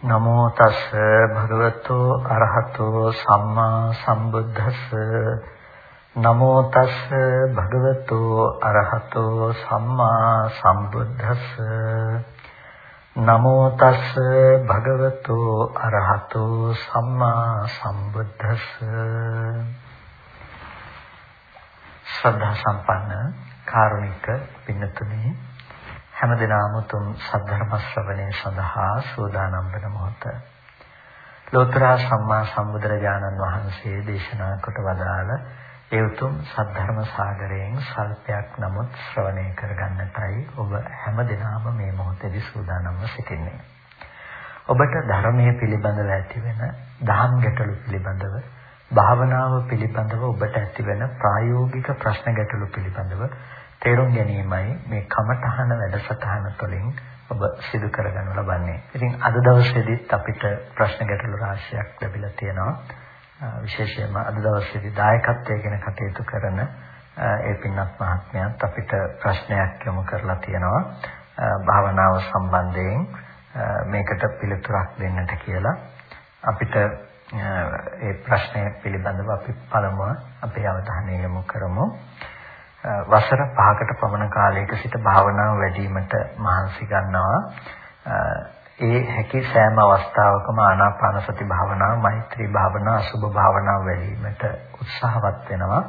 නමෝ තස් භගවතු අරහතෝ සම්මා සම්බුද්දස්ස. නමෝ තස් භගවතු අරහතෝ සම්මා සම්බුද්දස්ස. නමෝ තස් භගවතු අරහතෝ සම්මා සම්බුද්දස්ස. ශ්‍රද්ධා සම්පන්න කාරුණික පින්නතුනි හැමදෙනාම තුන් සද්ධර්ම ශ්‍රවණය සඳහා සූදානම් වන මොහොත ලෝතර සම්මා සම්බුදුරජාණන් වහන්සේ දේශනා කොට වදාළ ඒ උතුම් සද්ධර්ම සාගරයෙන් සල්පයක් නමුත් ශ්‍රවණය කරගන්නටයි ඔබ හැමදෙනාම මේ මොහොතේදී සූදානම්ව සිටින්නේ. ඔබට ධර්මයේ පිළිබඳව ඇතිවෙන දහම් ගැටලු පිළිබඳව භාවනාව පිළිබඳව ඔබට ඇතිවෙන ප්‍රායෝගික ප්‍රශ්න ගැටලු පිළිබඳව තේරුම් ගැනීමයි මේ කමඨහන වැඩසටහන තුළින් ඔබ සිදු කරගනු ලබන්නේ. ඉතින් අද දවසේදීත් අපිට ප්‍රශ්න ගැටළු රාශියක් ලැබිලා තියෙනවා. විශේෂයෙන්ම අද දවසේදී දායකත්වයෙන් කටයුතු කරන ඒ පින්වත් මහත්මයාත් අපිට ප්‍රශ්නයක් යොමු කරලා තියෙනවා. භාවනාව සම්බන්ධයෙන් මේකට පිළිතුරක් දෙන්නට කියලා අපිට ඒ ප්‍රශ්නය පිළිබඳව අපි පළමුව අපේ අවධානය යොමු කරමු. වසර 5කට පමණ කාලයක සිට භාවනාව වැඩිවීමට මහන්සි ගන්නවා. ඒ හැකි සෑම අවස්ථාවකම ආනාපාන සති භාවනාව, මෛත්‍රී භාවනාව, අසුභ භාවනාව වැඩිවීමට උත්සාහවත් වෙනවා.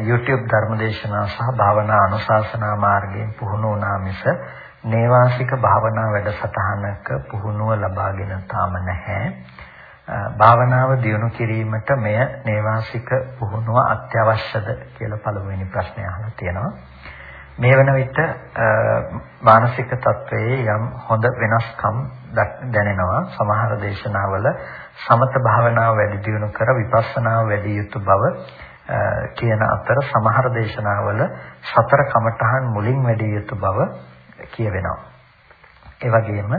YouTube ධර්මදේශනා සහ භාවනා අනුශාසනා මාර්ගයෙන් පුහුණු වුණා මිස නේවාසික භාවනා වැඩසටහනක පුහුණුව ලබාගෙන තාම නැහැ. භාවනාව දියුණු කිරීමට මෙය නේවාසික පුහුණුව අත්‍යවශ්‍යද කියලා පළමුවෙනි ප්‍රශ්නය අහලා තියෙනවා. මේ වන විට මානසික තත්වයේ යම් හොඳ වෙනස්කම් දැනෙනවා. සමහර දේශනාවල සමත භාවනාව වැඩි දියුණු කර විපස්සනාව වැඩි යුතු බව කියන අතර සමහර දේශනාවල සතර කමඨහන් මුලින් වැඩි යුතු බව කියවෙනවා. ඒ වගේම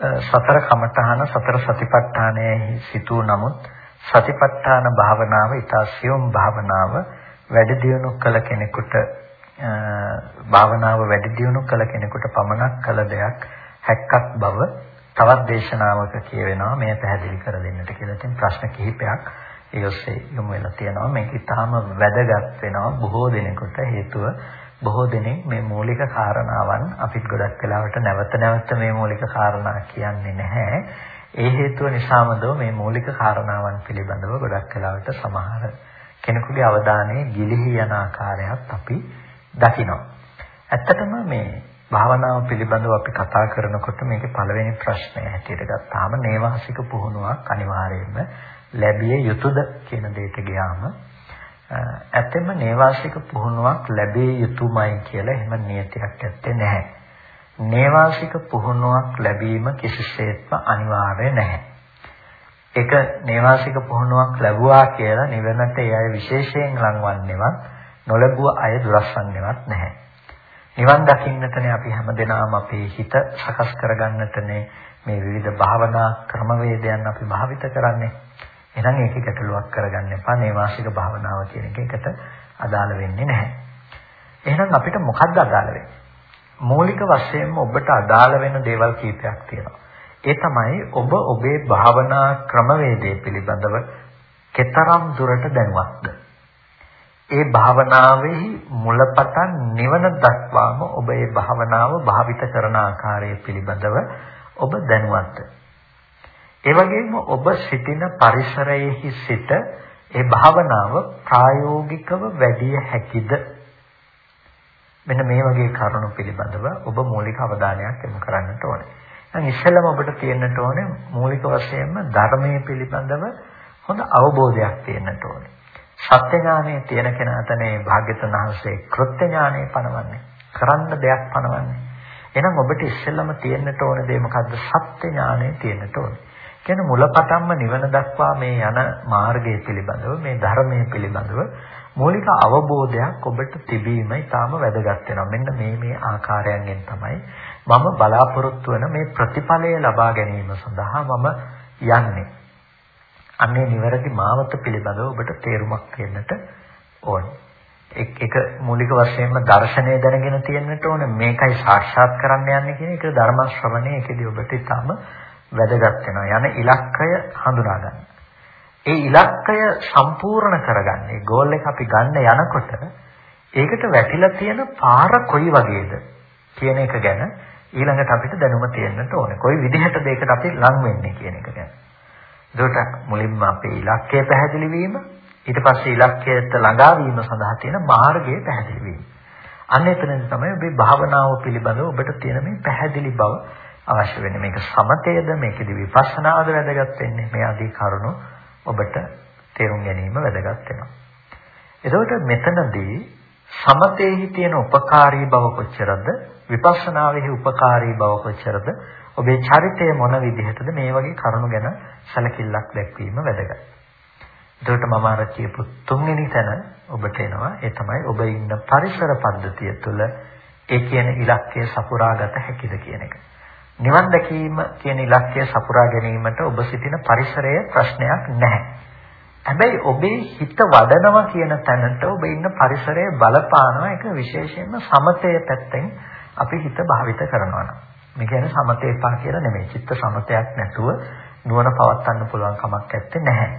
සතර කමඨහන සතර සතිපට්ඨානයේ සිටු නමුත් සතිපට්ඨාන භාවනාව ඊතාසියුම් භාවනාව වැඩි දියුණු කළ කෙනෙකුට භාවනාව වැඩි දියුණු කළ කෙනෙකුට පමණක් කළ දෙයක් හැක්කක් බව තවත් දේශනාවක කියවෙනවා මේ පැහැදිලි කර දෙන්නට කියලා. ඉතින් ප්‍රශ්න කිහිපයක් ඒ ඔස්සේ යොමු වෙලා තියෙනවා. මේක ඊටාම වැදගත් වෙනවා බොහෝ දෙනෙකුට හේතුව බොහෝ දෙනෙක් මේ මූලික කාරණාවන් අපිත් ගොඩක් වෙලාවට නැවත නැවත මේ මූලික කාරණා කියන්නේ නැහැ. ඒ හේතුව නිසාමද මේ මූලික කාරණාවන් පිළිබඳව ගොඩක් වෙලාවට සමහර කෙනෙකුගේ අවධානය ගිලිහි යන ආකාරයක් අපි දකිනවා. ඇත්තටම මේ භාවනාව පිළිබඳව අපි කතා කරනකොට මේකේ පළවෙනි ප්‍රශ්නය හැටියට ගත්තාම නේවාසික පුහුණුවක් අනිවාර්යයෙන්ම ලැබිය යුතුයද කියන දෙයට ගියාම ඇත්තෙම නේවාසික පුහුණුවක් ලැබිය යුතුමයි කියලා එහෙම නියතියක් ඇත්තේ නැහැ. නේවාසික පුහුණුවක් ලැබීම කිසිසේත්ම අනිවාර්ය නැහැ. ඒක නේවාසික පුහුණුවක් ලැබුවා කියලා නිවනට ඒ අය විශේෂයෙන් ලංවන්නේවත් නොලැබුව අය දුරස්වන්නේවත් නැහැ. නිවන් දකින්නටනේ අපි හැමදෙනාම අපේ හිත සකස් කරගන්නටනේ මේ විවිධ භාවනා ක්‍රමවේදයන් අපි භාවිත කරන්නේ. එහෙනම් ඒකේ ගැටලුවක් කරගන්න එපා. නේවාසික භාවනාව කියන එක එකට අදාළ වෙන්නේ නැහැ. එහෙනම් අපිට මොකක්ද අදාළ වෙන්නේ? මූලික වශයෙන්ම ඔබට අදාළ වෙන දේවල් කීපයක් තියෙනවා. ඒ තමයි ඔබ ඔබේ භාවනා ක්‍රමවේදය පිළිබඳව කෙතරම් දුරට දැනුවත්ද? ඒ භාවනාවේ මුලපටන් නිවන දක්වාම ඔබ ඒ භාවනාව භාවිත කරන ආකාරය පිළිබඳව ඔබ දැනුවත්ද? ඒ වගේම ඔබ සිටින පරිසරයේ සිට ඒ භාවනාව ප්‍රායෝගිකව වැඩි හැකිද මෙන්න මේ වගේ කරුණු පිළිබඳව ඔබ මූලික අවධානයක් යොමු කරන්නට ඕනේ. දැන් ඉස්සෙල්ලම ඔබට තියෙන්නට ඕනේ මූලික වශයෙන්ම ධර්මයේ පිළිබඳව හොඳ අවබෝධයක් තියෙන්නට ඕනේ. සත්‍ය ඥානය තියෙන කෙනාට මේ භාග්‍යතුන් වහන්සේ කෘත්‍ය ඥානය පනවන්නේ. කරන්න දෙයක් පනවන්නේ. එහෙනම් ඔබට ඉස්සෙල්ලම තියෙන්නට ඕන දේ මොකද්ද? සත්‍ය ඥානය තියෙන්නට ඕනේ. කියන මුලපටන්ම නිවන දක්වා මේ යන මාර්ගය පිළිබඳව මේ ධර්මයේ පිළිබඳව මූලික අවබෝධයක් ඔබට තිබීම ඉතාම වැදගත් වෙනවා. මෙන්න මේ මේ ආකාරයන්ගෙන් තමයි මම බලාපොරොත්තු වෙන මේ ප්‍රතිඵලය ලබා ගැනීම සඳහා මම යන්නේ. අන්නේ නිවැරදි මාවත පිළිබඳව ඔබට තේරුමක් වෙන්නට ඕනේ. එක මූලික වශයෙන්ම දර්ශනය දැනගෙන තියෙන්නට ඕනේ මේකයි සාක්ෂාත් කරන්න යන්නේ කියන එක ධර්ම ශ්‍රවණය ඒකදී ඔබට ඉතාම වැදගත් වෙනවා. යන ඉලක්කය හඳුනා ගන්න. ඒ ඉලක්කය සම්පූර්ණ කරගන්න. ඒ ගෝල් එක අපි ගන්න යනකොට ඒකට වැටිලා තියෙන පාර කොයි වගේද කියන එක ගැන ඊළඟට අපිට දැනුම තියෙන්නට ඕනේ. කොයි විදිහටද ඒකට අපි ලං වෙන්නේ කියන එක ගැන. ඒකට මුලින්ම අපේ ඉලක්කය පැහැදිලි වීම, ඊට පස්සේ ඉලක්කයට ළඟා වීම සඳහා තියෙන මාර්ගය පැහැදිලි වීම. අන්න එතනින් තමයි ඔබේ භාවනාව පිළිබඳව ඔබට තියෙන මේ පැහැදිලි බව අවශ්‍ය වෙන්නේ. මේක සමතේද මේකෙදි විපස්සනාද වැදගත් වෙන්නේ. මේ ආදී කරුණු ඔබට තේරුම් ගැනීම වැදගත් වෙනවා. එතකොට මෙතනදී සමතේහි තියෙන උපකාරී බව කොච්චරද විපස්සනාවේහි උපකාරී බව කොච්චරද ඔබේ චරිතය මොන විදිහටද මේ වගේ කරුණු ගැන සැලකිල්ලක් දැක්වීම වැදගත්. එතකොට මම අර කියපු තුන්වෙනි තැන ඔබට එනවා ඒ තමයි ඔබ ඉන්න පරිසර පද්ධතිය තුළ ඒ කියන ඉලක්කය සපුරාගත හැකිද කියන එක. නිවන් දැකීම කියන ඉලක්කය සපුරා ගැනීමට ඔබ සිටින පරිසරය ප්‍රශ්නයක් නැහැ. හැබැයි ඔබේ හිත වඩනවා කියන තැනට ඔබ ඉන්න පරිසරය බලපානවා ඒක විශේෂයෙන්ම සමතය පැත්තෙන් අපි හිත භාවිත කරනවා නම්. මේ කියන්නේ සමතේපා කියලා නෙමෙයි. චිත්ත සමතයක් නැතුව නුවණ පවත්වන්න පුළුවන් කමක් නැත්තේ නැහැ.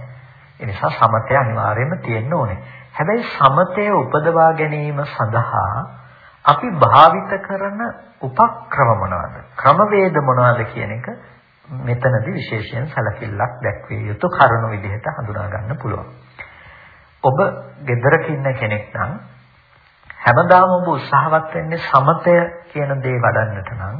ඒ නිසා සමතය අනිවාර්යයෙන්ම තියෙන්න ඕනේ. හැබැයි සමතය උපදවා ගැනීම සඳහා අපි භාවිත කරන උපක්‍රම මොනවාද? ක්‍රමවේද මොනවාද කියන එක මෙතනදී විශේෂයෙන් සැලකිල්ලක් දැක්විය යුතු කරුණු විදිහට හඳුනා ගන්න පුළුවන්. ඔබ ගෙදරක ඉන්න කෙනෙක් නම් හැමදාම ඔබ උත්සාහවත් වෙන්නේ සමතය කියන දේ වඩන්නට නම්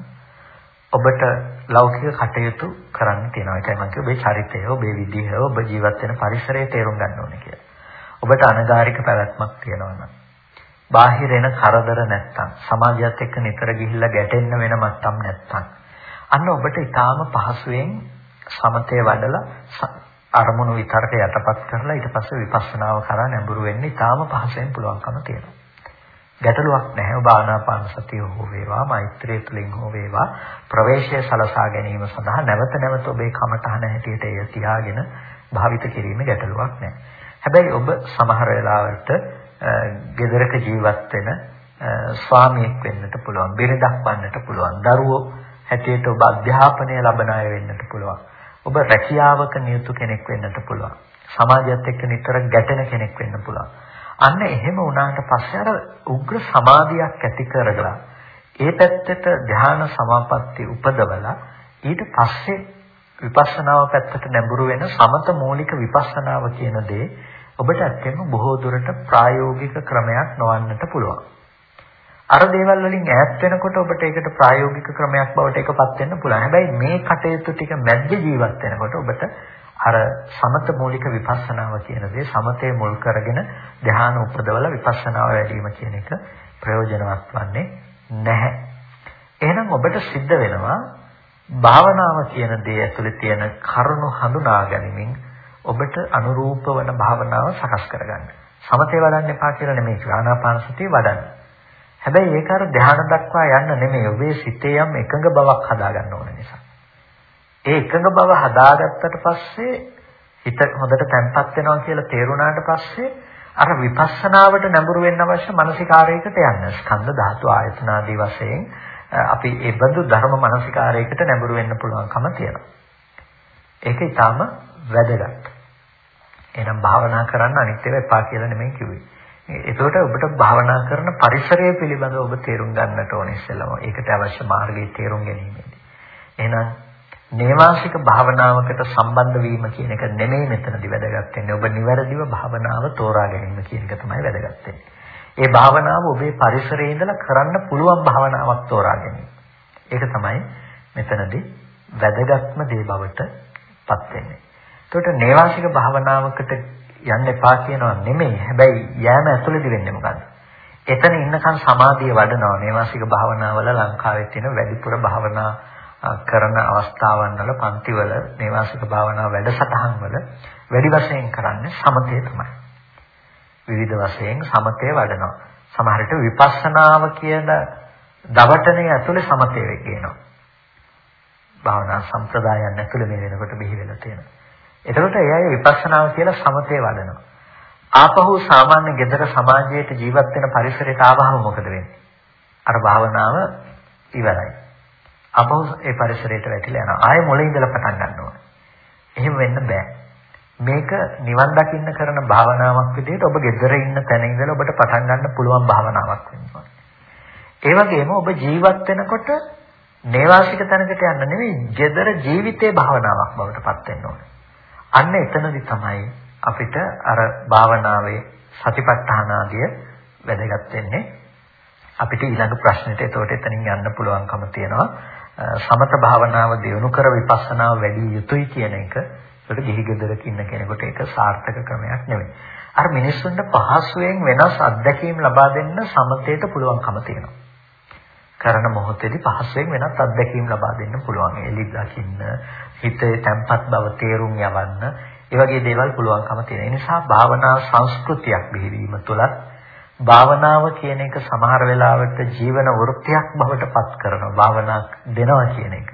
ඔබට ලෞකික කටයුතු කරන්න තියෙනවා. ඒකයි මම කිව්වේ ඔබේ චරිතය, ඔබේ විදිහ, ඔබ ජීවත් වෙන පරිසරය තේරුම් ගන්න ඕනේ කියලා. ඔබට අනගාരിക පැවැත්මක් තියෙනවා නම් බාහිර එන කරදර නැත්තම් සමාජයත් එක්ක නිතර ගිහිල්ලා ගැටෙන්න වෙන මත්තම් නැත්තම් අන්න ඔබට ඊටාම පහසුවෙන් සමතේ වඩලා අරමුණු විතරක යටපත් කරලා ඊට පස්සේ විපස්සනාව කරා නැඹුරු වෙන්න ඊටාම පහසෙන් පුළුවන්කම තියෙනවා. ගැටලුවක් නැහැ ඔබ ආනාපාන සතිය හෝ වේවා මෛත්‍රිය තුළින් හෝ වේවා ප්‍රවේශය සලසා ගැනීම සඳහා නැවත නැවත ඔබේ කමඨහන හැටියට එය තියාගෙන භාවිත කිරීමේ ගැටලුවක් නැහැ. හැබැයි ඔබ සමහර වෙලාවට ගෙදරක ජීවත් වෙන ස්වාමියෙක් වෙන්නට පුළුවන්, බිරිඳක් වන්නට පුළුවන්, දරුවෝ හැටියට ඔබ අධ්‍යාපනය ලබන අය වෙන්නට පුළුවන්. ඔබ රැකියාවක නියුතු කෙනෙක් වෙන්නට පුළුවන්. සමාජයත් එක්ක නිතර ගැටෙන කෙනෙක් වෙන්න පුළුවන්. අන්න එහෙම වුණාට පස්සේ අර උග්‍ර සමාධියක් ඇති කරගලා ඒ පැත්තට ධ්‍යාන සමාපatti උපදවලා ඊට පස්සේ විපස්සනාව පැත්තට නැඹුරු වෙන සමත මූලික විපස්සනාව කියන දේ ඔබට ඇත්තෙන්ම බොහෝ දුරට ප්‍රායෝගික ක්‍රමයක් නොවන්නට පුළුවන්. අර දේවල් වලින් ඈත් වෙනකොට ඔබට ඒකට ප්‍රායෝගික ක්‍රමයක් බවට එකපත් වෙන්න පුළුවන්. හැබැයි මේ කටයුතු ටික මැද්ද ජීවත් වෙනකොට ඔබට අර සමත මූලික විපස්සනාව කියන දේ සමතේ මුල් කරගෙන ධ්‍යාන උපදවල විපස්සනාව වැඩිම කියන එක ප්‍රයෝජනවත් වන්නේ නැහැ. එහෙනම් ඔබට සිද්ධ වෙනවා භාවනාව කියන දේ ඇතුලේ තියෙන කරුණු හඳුනා ගැනීමෙන් ඔබට අනුරූප වන භාවනාව සකස් කරගන්න. සමතේ වඩන්න එපා කියලා නෙමෙයි ආනාපාන සතිය වඩන්න. හැබැයි ඒක අර ධ්‍යාන දක්වා යන්න නෙමෙයි ඔබේ සිතේ යම් එකඟ බවක් හදාගන්න ඕන නිසා. ඒ එකඟ බව හදාගත්තට පස්සේ හිත හොඳට තැම්පත් වෙනවා කියලා තේරුණාට පස්සේ අර විපස්සනාවට නැඹුරු වෙන්න අවශ්‍ය මානසිකාරයකට යන්න. ස්කන්ධ ධාතු ආයතන ආදී වශයෙන් අපි ඒ බඳු ධර්ම මානසිකාරයකට නැඹුරු වෙන්න පුළුවන්කම තියෙනවා. ඒක ඊටාම වැදගත්. එහෙනම් භාවනා කරන්න අනිත් ඒවා එපා කියලා නෙමෙයි කිව්වේ. ඒකට ඔබට භාවනා කරන පරිසරය පිළිබඳව ඔබ තේරුම් ගන්නට ඕනේ ඉස්සෙල්ලාම. ඒකට අවශ්‍ය මාර්ගයේ තේරුම් ගැනීමෙන්දී. එහෙනම් නේවාසික භාවනාවකට සම්බන්ධ වීම කියන එක නෙමෙයි මෙතනදි වැදගත් වෙන්නේ. ඔබ නිවැරදිව භාවනාව තෝරා ගැනීම කියන එක තමයි වැදගත් වෙන්නේ. ඒ භාවනාව ඔබේ පරිසරයේ ඉඳලා කරන්න පුළුවන් භාවනාවක් තෝරා ගැනීම. ඒක තමයි මෙතනදී වැදගත්ම දේ බවට පත් වෙන්නේ. එතකොට නේවාසික භාවනාවකට යන්න එපා කියනවා නෙමෙයි. හැබැයි යෑම ඇතුළේදී වෙන්නේ මොකද්ද? එතන ඉන්නකන් සමාධිය වඩනවා. නේවාසික භාවනාවල ලංකාවේ තියෙන වැඩිපුර භාවනා කරන අවස්ථාවන් වල පන්තිවල නේවාසික භාවනා වැඩසටහන් වල වැඩි වශයෙන් කරන්නේ සමතය තමයි. විවිධ වශයෙන් සමතය වඩනවා. සමහර විට විපස්සනාව කියන දවටනේ ඇතුලේ සමතය වෙගෙනවා. භාවනා සම්ප්‍රදායන් ඇතුලේ මේ වෙනකොට බිහි වෙලා තියෙනවා. එතකොට ඒ අය විපස්සනාව කියලා සමතේ වඩනවා. ආපහු සාමාන්‍ය gedara සමාජයේට ජීවත් වෙන පරිසරයට ආවහම මොකද වෙන්නේ? අර භාවනාව ඉවරයි. අපහු ඒ පරිසරයට වැටිලා යනවා. ආයෙ මොළේ ඉඳලා පටන් ගන්න ඕනේ. එහෙම වෙන්න බෑ. මේක නිවන් දකින්න කරන භාවනාවක් විදිහට ඔබ gedara ඉන්න තැන ඉඳලා ඔබට පටන් ගන්න පුළුවන් භාවනාවක් වෙනවා. ඒ වගේම ඔබ ජීවත් වෙනකොට නේවාසික තැනකට යන්න නෙවෙයි gedara ජීවිතේ භාවනාවක් බවට පත් වෙන්න ඕනේ. අන්න එතනදි තමයි අපිට අර භාවනාවේ සතිපට්ඨාන ආදිය වැදගත් වෙන්නේ. අපිට ඊළඟ ප්‍රශ්නෙට එතකොට එතනින් යන්න පුළුවන්කම තියෙනවා. සමත භාවනාව දියුණු කර විපස්සනාව වැඩි යුතුයි කියන එක ඒකට ගිහි ගෙදරක ඉන්න කෙනෙකුට ඒක සාර්ථක ක්‍රමයක් නෙවෙයි. අර මිනිස්සුන්ට පහසුවෙන් වෙනස් අත්දැකීම් ලබා දෙන්න සමතේට පුළුවන්කම තියෙනවා. කරන මොහොතේදී පහසුවෙන් වෙනත් අත්දැකීම් ලබා දෙන්න පුළුවන්. එලි දකින්න, හිතේ තැම්පත් බව තේරුම් යවන්න, ඒ වගේ දේවල් පුළුවන්කම තියෙන. ඒ නිසා භාවනා සංස්කෘතියක් බිහිවීම තුළත් භාවනාව කියන එක සමහර වෙලාවට ජීවන වෘත්තියක් බවට පත් කරනවා. භාවනා දෙනවා කියන එක.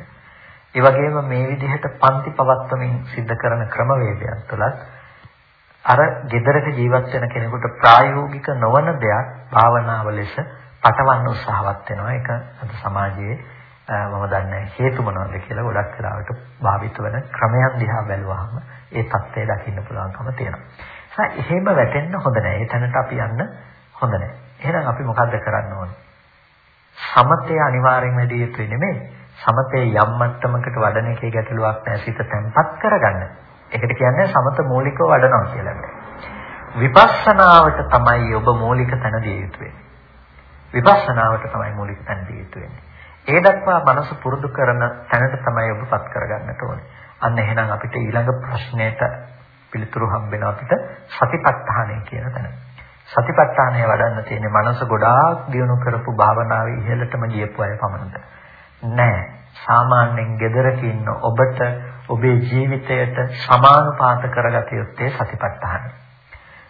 ඒ වගේම මේ විදිහට පන්ති පවත්වමින් සිද්ධ කරන ක්‍රමවේදයන් තුළත් අර gedaraක ජීවත් වෙන කෙනෙකුට ප්‍රායෝගික නොවන දෙයක් භාවනාව ලෙස පටවන්න උත්සාහවත් වෙනවා. ඒක අද සමාජයේ මම දන්නේ හේතු මොනවද කියලා ගොඩක් වෙලාවට භාවිත වෙන ක්‍රමයක් දිහා බැලුවාම ඒ தත්ත්වය දකින්න පුළුවන්කම තියෙනවා. එහෙම වැටෙන්න හොඳ නැහැ. ඒ තැනට අපි යන්න හොඳ නැහැ. එහෙනම් අපි මොකද්ද කරන්න ඕනේ? සමතේ අනිවාර්යෙන් වැඩි යුතුයි නෙමෙයි. සමතේ යම් මට්ටමකට වඩන එකේ ගැටලුවක් නැහැ. සිත තැම්පත් කරගන්න. ඒකට කියන්නේ සමත මූලිකව වඩනවා කියලා. විපස්සනාවට තමයි ඔබ මූලික තැන දිය යුතු වෙන්නේ. විපස්සනාවට තමයි මූලික තැන දිය යුතු වෙන්නේ. ඒ දක්වා මනස පුරුදු කරන තැනට තමයි ඔබපත් කරගන්නට ඕනේ. අන්න එහෙනම් අපිට ඊළඟ ප්‍රශ්නයට පිළිතුරු හම්බ වෙනවා අපිට සතිපට්ඨානය කියන තැන. සතිපට්ඨානය වඩන්න තියෙන්නේ මනස ගොඩාක් දියුණු කරපු භාවනාවේ ඉහළටම ගියපු අය පමණද නෑ සාමාන්‍යයෙන් gedaraක ඉන්න ඔබට ඔබේ ජීවිතයට සමානුපාත කරගත යුත්තේ සතිපට්ඨානය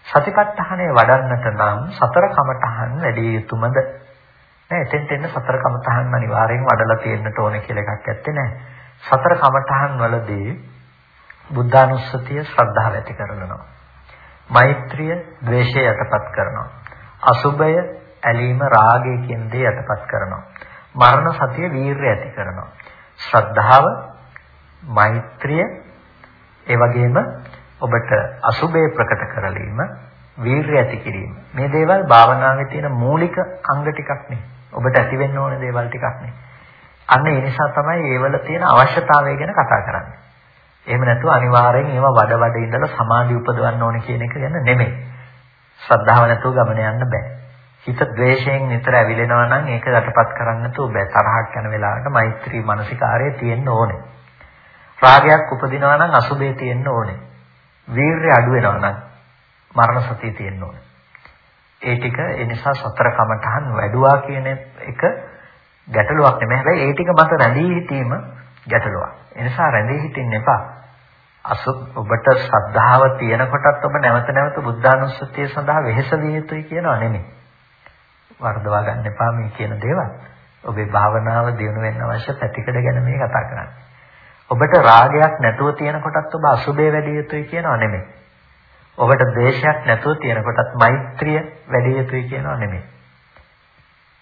සතිපට්ඨානය වඩන්නට නම් සතර කමඨහන් වැඩි යුතුමද නෑ එතෙන්ට එන්න සතර කමඨහන් අනිවාර්යෙන් වඩලා තියෙන්නට ඕනේ කියලා එකක් ඇත්තේ නෑ සතර කමඨහන් වලදී බුද්ධානුස්සතිය ශ්‍රද්ධාව ඇති කරනවා මෛත්‍රිය ද්වේෂය යටපත් කරනවා. අසුබය ඇලීම රාගය කියන දේ යටපත් කරනවා. මරණ සතිය වීරය ඇති කරනවා. ශ්‍රද්ධාව මෛත්‍රිය ඒ වගේම ඔබට අසුබය ප්‍රකට කරලීම වීරය ඇති කිරීම මේ දේවල් භාවනාවේ තියෙන මූලික අංග ටිකක් නේ ඔබට ඇති වෙන්න ඕන දේවල් ටිකක් නේ අන්න ඒ නිසා තමයි ඒවල තියෙන අවශ්‍යතාවය ගැන කතා කරන්නේ එහෙම නැතුව අනිවාර්යෙන් ඒවා වඩ වඩ ඉඳලා සමාධි උපදවන්න ඕනේ කියන එක ගැන නෙමෙයි. ශ්‍රද්ධාව නැතුව ගමන යන්න බෑ. හිත ද්වේෂයෙන් නිතර ඇවිලෙනවා නම් ඒක යටපත් කරන්න නැතුව බෑ. තරහක් යන වෙලාවට මෛත්‍රී මානසිකාරය තියෙන්න ඕනේ. රාගයක් උපදිනවා නම් අසුබේ තියෙන්න ඕනේ. වීරය අඩු වෙනවා නම් මරණ සතිය තියෙන්න ඕනේ. ඒ ටික ඒ නිසා සතර කමඨහන් වැඩුවා කියන එක ගැටලුවක් නෙමෙයි. හැබැයි ඒ ටික මත රැඳී සිටීම ගැටලුවක්. ඒ නිසා රැඳී හිටින්න එපා. අසු ඔබට ශ්‍රද්ධාව තියෙනකොටත් ඔබ නැවත නැවත බුද්ධානුස්සතිය සඳහා වෙහෙස විය යුතුයි කියනවා නෙමෙයි. වර්ධවා ගන්න එපා මේ කියන දේවල්. ඔබේ භාවනාව දියුණු වෙන්න අවශ්‍ය පැතිකඩ ගැන මේ කතා කරන්නේ. ඔබට රාගයක් නැතුව තියෙනකොටත් ඔබ අසුබේ වැඩි යුතුයි කියනවා නෙමෙයි. ඔබට ද්වේෂයක් නැතුව තියෙනකොටත් මෛත්‍රිය වැඩි යුතුයි කියනවා නෙමෙයි.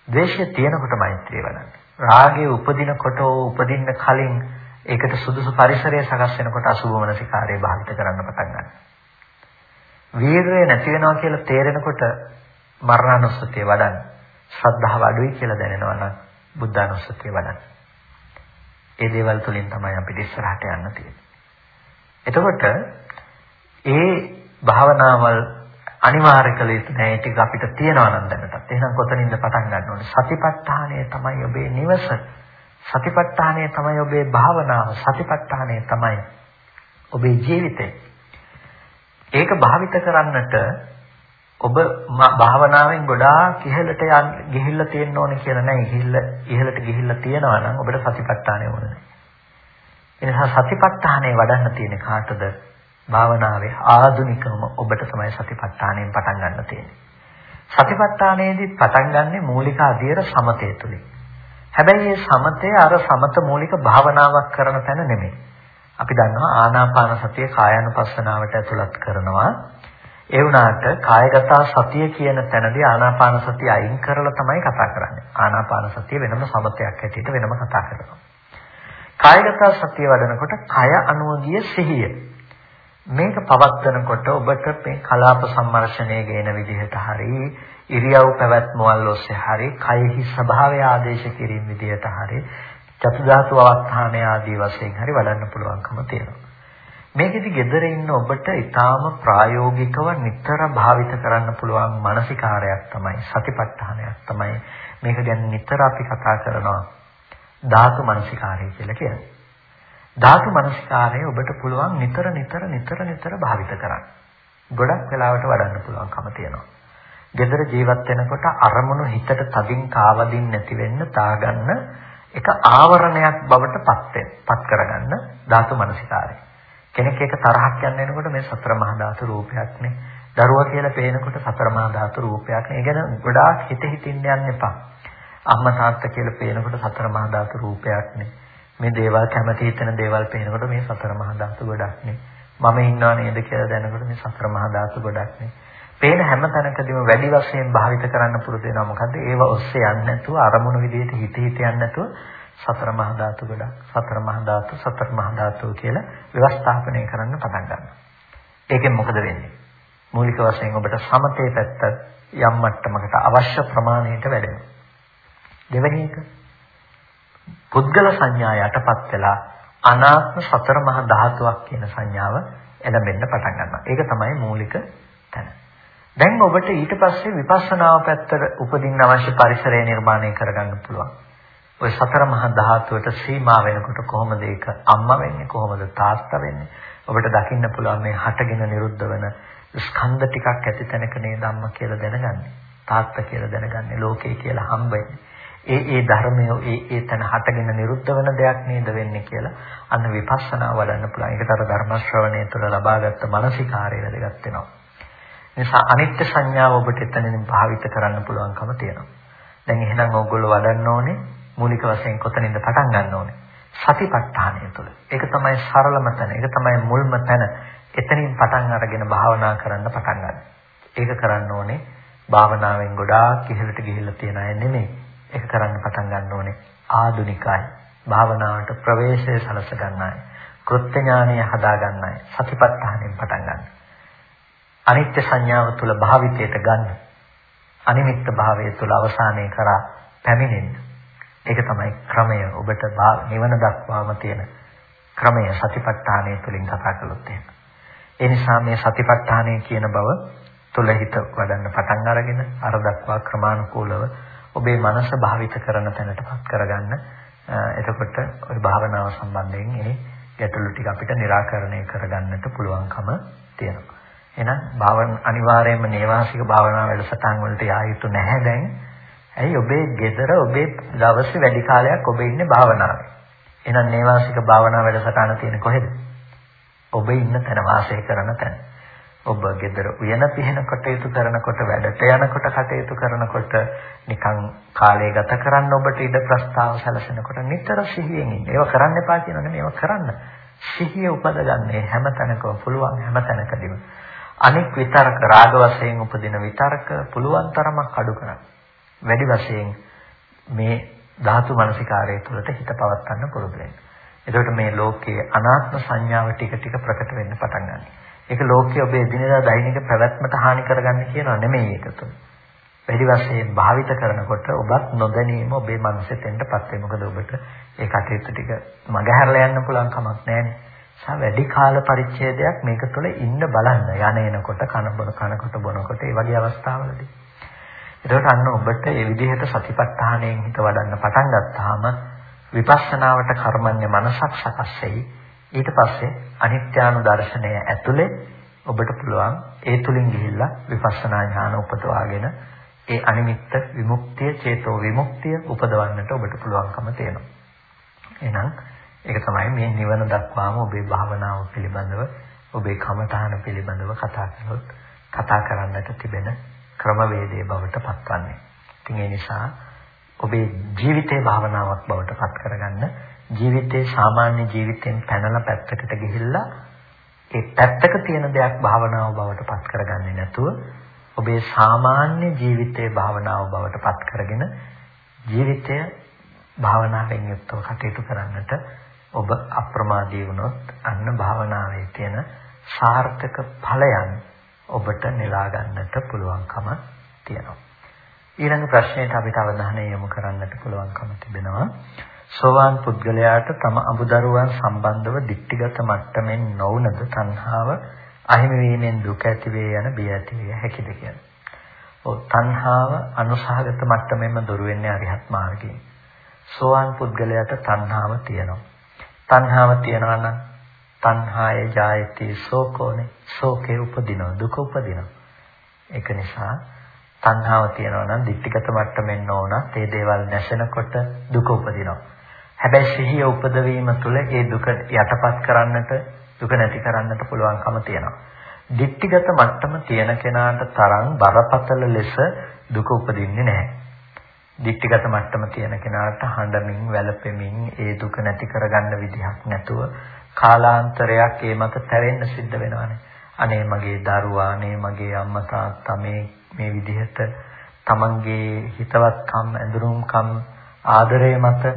ද්වේෂය තියෙනකොට මෛත්‍රිය වඩන්න. රාගය උපදිනකොට උපදින්න කලින් ඒකට සුදුසු පරිසරය සකස් වෙනකොට අසුභ මනසිකාරය භාවිත කරන්න පටන් ගන්නවා. වීරය නැති වෙනවා කියලා තේරෙනකොට මරණානුස්සතිය වඩන්න. ශ්‍රද්ධාව අඩුයි කියලා දැනෙනවා නම් බුද්ධානුස්සතිය වඩන්න. ඒ දේවල් තුලින් තමයි අපිට ඉස්සරහට යන්න තියෙන්නේ. එතකොට ඒ භාවනාවල් අනිවාර්ය කළ යුතු නැහැ. ටික අපිට තියනවා නම් දැනටත්. එහෙනම් කොතනින්ද පටන් ගන්න ඕනේ? සතිපට්ඨානය තමයි ඔබේ නිවස. සතිපට්ඨානය තමයි ඔබේ භාවනාව. සතිපට්ඨානය තමයි ඔබේ ජීවිතය. ඒක භාවිත කරන්නට ඔබ භාවනාවෙන් ගොඩාක් ඉහළට යන්න ගිහිල්ලා තියෙන්න ඕනේ කියලා නෑ. ඉහිල්ල ඉහළට ගිහිල්ලා තියෙනවා නම් ඔබට සතිපට්ඨානය ඕනේ නෑ. එනිසා සතිපට්ඨානය වඩන්න තියෙන කාටද? භාවනාවේ ආධුනිකම ඔබට තමයි සතිපට්ඨානයෙන් පටන් ගන්න තියෙන්නේ. සතිපට්ඨානයේදී පටන් ගන්නෙ මූලික අධීර සමතය තුලින්. හැබැයි මේ සමතය අර සමත මූලික භාවනාවක් කරන තැන නෙමෙයි. අපි දන්නවා ආනාපාන සතිය කායानुපස්සනාවට ඇතුළත් කරනවා. ඒ වුණාට කායගත සතිය කියන තැනදී ආනාපාන සතිය අයින් කරලා තමයි කතා කරන්නේ. ආනාපාන සතිය වෙනම සමතයක් හැටියට වෙනම කතා කරනවා. කායගත සතිය වඩනකොට කය අනුවගිය සිහිය. මේක පවත්වනකොට ඔබට මේ කලාප සම්මර්ෂණය ගේන විදිහට හරි ඉරියව් පැවැත්මවල ඔස්සේ හරි කයෙහි ස්වභාවය ආදේශ කිරීම විදිහට හරි චතුධාතු අවස්ථානය ආදී වශයෙන් හරි වඩන්න පුළුවන්කම තියෙනවා. මේකෙදි gedare ඉන්න ඔබට ඊටාම ප්‍රායෝගිකව නිතර භාවිත කරන්න පුළුවන් මානසිකාරයක් තමයි සතිපට්ඨානයක් තමයි මේක ගැන නිතර අපි කතා කරනවා ධාතු මානසිකාරය කියලා කියන්නේ. ධාතු මානසිකාරය ඔබට පුළුවන් නිතර නිතර නිතර නිතර භාවිත කරන්න. ගොඩක් වෙලාවට වඩන්න පුළුවන්කම තියෙනවා. gedara ජීවත් වෙනකොට අරමුණු හිතට තදින් කාවදින් නැති වෙන්න තාගන්න එක ආවරණයක් බවට පත් පත් කරගන්න ධාතු මානසිකාරය. කෙනෙක් එක තරහක් යන එනකොට මේ සතර මහා ධාතු රූපයක්නේ. දරුවා කියලා පේනකොට සතර මහා ධාතු රූපයක්නේ. ඒ ගැන ගොඩාක් හිත හිතින්න යන්න එපා. අම්මා තාත්තා කියලා පේනකොට සතර මහා ධාතු රූපයක්නේ. මේ දේවල් කැමති හිතන දේවල් පේනකොට මේ සතර මහා ධාතු ගොඩක්නේ. මම ඉන්නව නේද කියලා දැනනකොට මේ සතර මහා ධාතු ගොඩක්නේ. පේන හැම තැනකදීම වැඩි වශයෙන් භාවිත කරන්න පුරුදු වෙනවා. මොකද ඒව ඔස්සේ යන්නේ නැතුව අරමුණු විදිහට හිත හිත යන්නේ නැතුව සතර මහා ධාතු ගොඩක් සතර මහා ධාතු සතර මහා ධාතු කියලා ව්‍යවස්ථාපනය කරන්න පටන් ගන්නවා. ඒකෙන් මොකද වෙන්නේ? මූලික වශයෙන් ඔබට සමතේ පැත්ත යම් මට්ටමකට අවශ්‍ය ප්‍රමාණයට වැඩෙනවා. දෙවෙනි එක පුද්ගල සංඥා යටපත් වෙලා අනාත්ම සතර මහා ධාතුවක් කියන සංඥාව එළඹෙන්න පටන් ගන්නවා. ඒක තමයි මූලික තැන. දැන් ඔබට ඊට පස්සේ විපස්සනාව පැත්තට උපදින්න අවශ්‍ය පරිසරය නිර්මාණය කරගන්න පුළුවන්. ওই සතර මහා ධාතුවට සීමා වෙනකොට කොහොමද ඒක අම්මා වෙන්නේ කොහොමද තාත්තා වෙන්නේ? ඔබට දකින්න පුළුවන් මේ හටගෙන නිරුද්ධ වෙන ස්කන්ධ ටිකක් ඇති තැනක නේද අම්මා කියලා දැනගන්නේ? තාත්තා කියලා දැනගන්නේ ලෝකේ කියලා හම්බෙන්නේ. ඒ ඒ ධර්මය ඒ ඒ තැන හටගෙන නිරුද්ධ වෙන දෙයක් නේද වෙන්නේ කියලා අන්න විපස්සනා වඩන්න පුළුවන්. ඒකට අර ධර්ම ශ්‍රවණය තුළ ලබාගත් මානසිකාරය වැදගත් වෙනවා. නිසා අනිත්‍ය සංඥාව ඔබට එතනින් භාවිත කරන්න පුළුවන්කම තියෙනවා. දැන් එහෙනම් ඕගොල්ලෝ වඩන්න ඕනේ මූලික වශයෙන් කොතනින්ද පටන් ගන්න ඕනේ? සතිපට්ඨානය තුළ. ඒක තමයි සරලම තැන. ඒක තමයි මුල්ම තැන. එතනින් පටන් අරගෙන භාවනා කරන්න පටන් ගන්න. ඒක කරන්න ඕනේ භාවනාවෙන් ගොඩාක් ඉහළට ගිහිල්ලා තියෙන අය නෙමෙයි. ඒක කරන්න පටන් ගන්න ඕනේ ආදුනිකයි. භාවනාවට ප්‍රවේශය සලස ගන්න අය. කෘත්‍ය ඥානය හදා ගන්න අය. සතිපට්ඨානෙන් පටන් ගන්න. අනිත්‍ය සංඥාව තුළ භාවිතයට ගන්න. අනිමිත්ත භාවය තුළ අවසානයේ කරා පැමිණෙන්න. ඒක තමයි ක්‍රමය ඔබට නිවන දක්වාම තියෙන ක්‍රමය සතිපට්ඨානය තුළින් කතා කළොත් එහෙම. ඒ නිසා මේ සතිපට්ඨානය කියන බව තුළ හිත වඩන්න පටන් අරගෙන අර දක්වා ක්‍රමානුකූලව ඔබේ මනස භාවිත කරන තැනටපත් කරගන්න. එතකොට ওই භාවනාව සම්බන්ධයෙන් මේ ගැටලු ටික අපිට निराකරණය කරගන්නට පුළුවන්කම තියෙනවා. එහෙනම් භාවන අනිවාර්යයෙන්ම නේවාසික භාවනා වැඩසටහන් වලට යා යුතු නැහැ දැන්. ඇයි ඔබේ gedara ඔබේ දවසේ වැඩි කාලයක් ඔබ ඉන්නේ භාවනාවේ. එහෙනම් නේවාසික භාවනා වැඩසටහන තියෙන්නේ කොහෙද? ඔබ ඉන්න තැන වාසය කරන තැන. ඔබ gedara උයන පිහින කටයුතු කරනකොට වැඩට යනකොට කටයුතු කරනකොට නිකන් කාලය ගත කරන්න ඔබට ඉඩ ප්‍රස්තාව සැලසෙනකොට නිතර සිහියෙන් ඉන්න. ඒව කරන්න එපා කියන නෙමෙයි ඒව කරන්න. සිහිය උපදගන්නේ හැම තැනකම පුළුවන් හැම තැනකදීම. අනික් විතරක රාග වශයෙන් උපදින විතරක පුළුවන් තරමක් අඩු කරන්න. වැඩි වශයෙන් මේ ධාතු මනසිකාරය තුළට හිත පවත්වන්න පුරුදු වෙන්න. එතකොට මේ ලෝකයේ අනාත්ම සංඥාව ටික ටික ප්‍රකට වෙන්න පටන් ගන්නවා. ඒක ලෝකයේ ඔබේ දිනදා දෛනික පැවැත්මට හානි කරගන්න කියනවා නෙමෙයි ඒක තුළ. වැඩි වශයෙන් භාවිත කරනකොට ඔබත් නොදැනීම ඔබේ මනසෙට එන්නපත් වෙයි. මොකද ඔබට ඒ කටයුතු ටික මගහැරලා යන්න පුළුවන් කමක් නැහැ. සා වැඩි කාල පරිච්ඡේදයක් මේක තුළ ඉන්න බලන්න. යන එනකොට කන බොන කනකොට බොනකොට ඒ වගේ අවස්ථාවලදී එතකොට අන්න ඔබට මේ විදිහට සතිපට්ඨානයෙන් හිත වඩන්න පටන් ගත්තාම විපස්සනාවට කර්මඤ්ඤ මනසක් සකස් වෙයි. ඊට පස්සේ අනිත්‍යානු දර්ශනය ඇතුලේ ඔබට පුළුවන් ඒ තුලින් ගිහිල්ලා විපස්සනා ඥාන උපදවාගෙන ඒ අනිමිත්ත විමුක්තිය චේතෝ විමුක්තිය උපදවන්නට ඔබට පුළුවන්කම තියෙනවා. එහෙනම් ඒක තමයි මේ නිවන දක්වාම ඔබේ භාවනාව පිළිබඳව ඔබේ කමඨාන පිළිබඳව කතා කරනොත් කතා කරන්නට තිබෙන ක්‍රමවේදයේ බවට පත්වන්නේ. ඉතින් ඒ නිසා ඔබේ ජීවිතේ භාවනාවක් බවට පත් කරගන්න ජීවිතේ සාමාන්‍ය ජීවිතෙන් පැනලා පැත්තකට ගිහිල්ලා ඒ පැත්තක තියෙන දෙයක් භාවනාව බවට පත් කරගන්නේ නැතුව ඔබේ සාමාන්‍ය ජීවිතයේ භාවනාව බවට පත් කරගෙන ජීවිතය භාවනාවෙන් යුක්තව කටයුතු කරන්නට ඔබ අප්‍රමාදී වුණොත් අන්න භාවනාවේ තියෙන සාර්ථක ඵලයන් ඔබට නෙලා ගන්නට පුළුවන්කම තියෙනවා. ඊළඟ ප්‍රශ්නයට අපිට අවධානය යොමු කරන්නට පුළුවන්කම තිබෙනවා. සෝවාන් පුද්ගලයාට තම අමුදරුවන් සම්බන්ධව දික්ටිගත මට්ටමින් නොවුනද තණ්හාව අහිමි වීමෙන් දුක ඇති වේ යන බිය ඇති විය හැකිද කියලා. ඔව් තණ්හාව අනුසහගත මට්ටමෙන්ම දුර වෙන්නේ අරිහත් මාර්ගයෙන්. සෝවාන් පුද්ගලයාට තණ්හාව තියෙනවා. තණ්හාව තියෙනවා නම් තණ්හාය ජායති සෝකෝනේ ශෝකේ උපදිනවා දුක උපදිනවා. ඒක නිසා තණ්හාව තියෙනවා නම් දික්ටිගත මට්ටමෙන් නොවුනත් ඒ දේවල් නැසෙනකොට දුක උපදිනවා. හැබැයි සිහිය උපදවීම තුළ ඒ දුක යටපත් කරන්නට දුක නැති කරන්නට පුළුවන්කම තියෙනවා. දික්ටිගත මට්ටම තියෙන කෙනාට තරම් බරපතල ලෙස දුක උපදින්නේ නැහැ. දික්ටිගත මට්ටම තියෙන කෙනාට හඬමින් වැළපෙමින් ඒ දුක නැති කරගන්න විදිහක් නැතුව කාලාන්තරයක් ඒ මත තැවෙන්න සිද්ධ වෙනවානේ. අනේ මගේ දරුවා, අනේ මගේ අම්මා තාත්තා මේ මේ විදිහට තමන්ගේ හිතවත්කම්, ඇඳුරුම්කම් ආදරය මත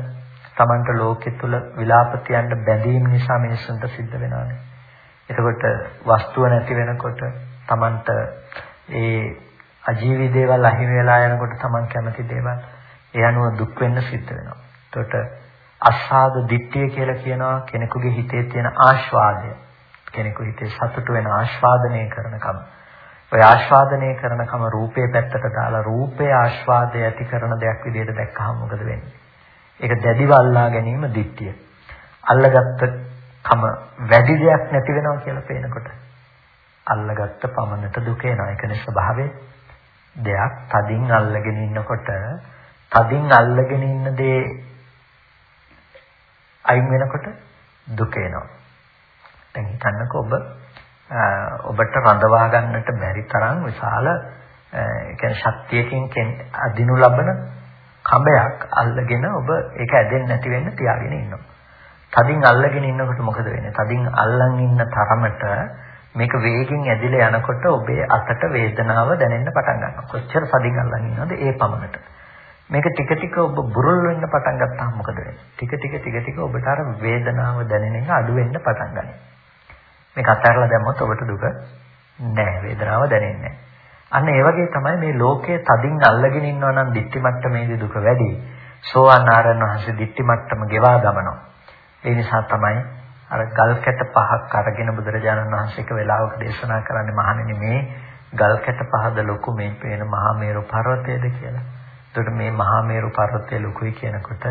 Tamanට ලෝකෙ තුල විලාප කියන්න බැඳීම නිසා මිනිස්සුන්ට සිද්ධ වෙනවානේ. එතකොට වස්තුව නැති වෙනකොට Tamanට ඒ අජීවී දේවල් අහිමි වෙලා යනකොට Taman කැමති දේවල් ඒ අනුව දුක් වෙන්න සිද්ධ වෙනවා. එතකොට අස්සාද දිට්ඨිය කියලා කියනවා කෙනෙකුගේ හිතේ තියෙන ආස්වාදය. කෙනෙකු හිතේ සතුට වෙන ආස්වාදනය කරනකම. ඔය ආස්වාදනය කරනකම රූපේ පැත්තට දාලා රූපේ ආස්වාදය ඇති කරන දෙයක් විදිහට දැක්කහම මොකද වෙන්නේ? ඒක දැඩිව අල්ලා ගැනීම දිට්ඨිය. අල්ලගත්ත කම වැඩි දෙයක් නැති වෙනවා කියලා පේනකොට අල්ලගත්ත පමණට දුක එනවා. ඒක නේ ස්වභාවය. දෙයක් තදින් අල්ලගෙන ඉන්නකොට තදින් අල්ලගෙන ඉන්න දේ අයින් වෙනකොට දුක එනවා. දැන් හිතන්නකෝ ඔබ ඔබට රඳවා ගන්නට බැරි තරම් විශාල ඒ කියන්නේ ශක්තියකින් අදිනු ලබන කඹයක් අල්ලගෙන ඔබ ඒක ඇදෙන්නේ නැති වෙන්න තියාගෙන ඉන්නවා. තදින් අල්ලගෙන ඉන්නකොට මොකද වෙන්නේ? තදින් අල්ලන් ඉන්න තරමට මේක වේගෙන් ඇදිලා යනකොට ඔබේ අතට වේදනාව දැනෙන්න පටන් ගන්නවා. කොච්චර තදින් අල්ලන් ඉන්නවද ඒ පමණට. මේක ටික ටික ඔබ බුරුල් වෙන්න පටන් ගත්තාම මොකද වෙන්නේ? ටික ටික ටික ටික ඔබට අර වේදනාව දැනෙන එක අඩු වෙන්න පටන් ගන්නවා. මේක අත්හැරලා දැම්මොත් ඔබට දුක නෑ වේදනාව දැනෙන්නේ නෑ. අන්න ඒ වගේ තමයි මේ ලෝකයේ තදින් අල්ලගෙන ඉන්නවා නම් ditthi මට්ටමේදී දුක වැඩි. සෝවාන් ආරණ වහන්සේ ditthi මට්ටම ගෙවා දමනවා. ඒ නිසා තමයි අර ගල් කැට පහක් අරගෙන බුදුරජාණන් වහන්සේක වෙලාවක දේශනා කරන්නේ මහණෙනි මේ ගල් කැට පහද ලොකු මේ පේන මහා මේරු පර්වතයේද කියලා. එතකොට මේ මහා මේරු පර්වතය ලොකුයි කියනකොට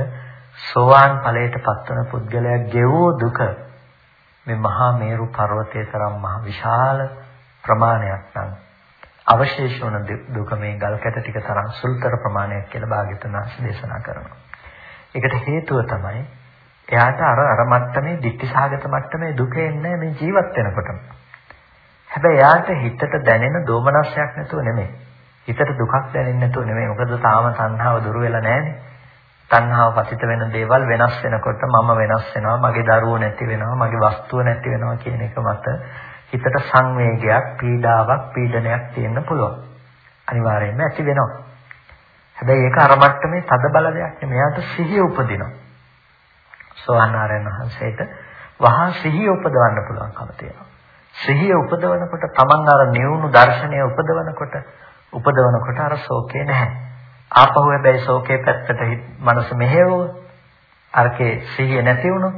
සෝවාන් ඵලයට පත්වන පුද්ගලයා ගෙවෝ දුක මේ මහා මේරු පර්වතයේ තරම් මහ විශාල ප්‍රමාණයක් නම් අවශේෂ වන දුක මේ ගල් කැට ටික තරම් සුළුතර ප්‍රමාණයක් කියලා භාග්‍යතුන් වහන්සේ දේශනා කරනවා. ඒකට හේතුව තමයි එයාට අර අර මට්ටමේ ditthිසහගත මට්ටමේ දුක එන්නේ මේ ජීවත් වෙනකොටම. හැබැයි එයාට හිතට දැනෙන දෝමනස්යක් නැතුව නෙමෙයි. හිතට දුකක් දැනෙන්නේ නැතුව නෙමෙයි. මොකද තාම තණ්හාව දුරු වෙලා නැහැනේ. තණ්හාව පතිත වෙන දේවල් වෙනස් වෙනකොට මම වෙනස් වෙනවා, මගේ දරුවෝ නැති වෙනවා, මගේ වස්තුව නැති වෙනවා කියන එක මත හිතට සංවේගයක්, පීඩාවක්, පීඩනයක් තියෙන්න පුළුවන්. අනිවාර්යයෙන්ම ඇති වෙනවා. හැබැයි ඒක අර මට්ටමේ තද බල දෙයක් නෙමෙයි. එයාට සිහිය උපදිනවා. සෝවාන්ාරයන් වහන්සේට වහා සිහිය උපදවන්න පුළුවන්කම තියෙනවා. සිහිය උපදවනකොට තමන් අර නියුණු දර්ශනය උපදවනකොට උපදවනකොට අර ශෝකේ නැහැ. ආපහු හැබැයි ශෝකේ පැත්තට මනස මෙහෙවුව අරකේ සිහිය නැති වුණොත්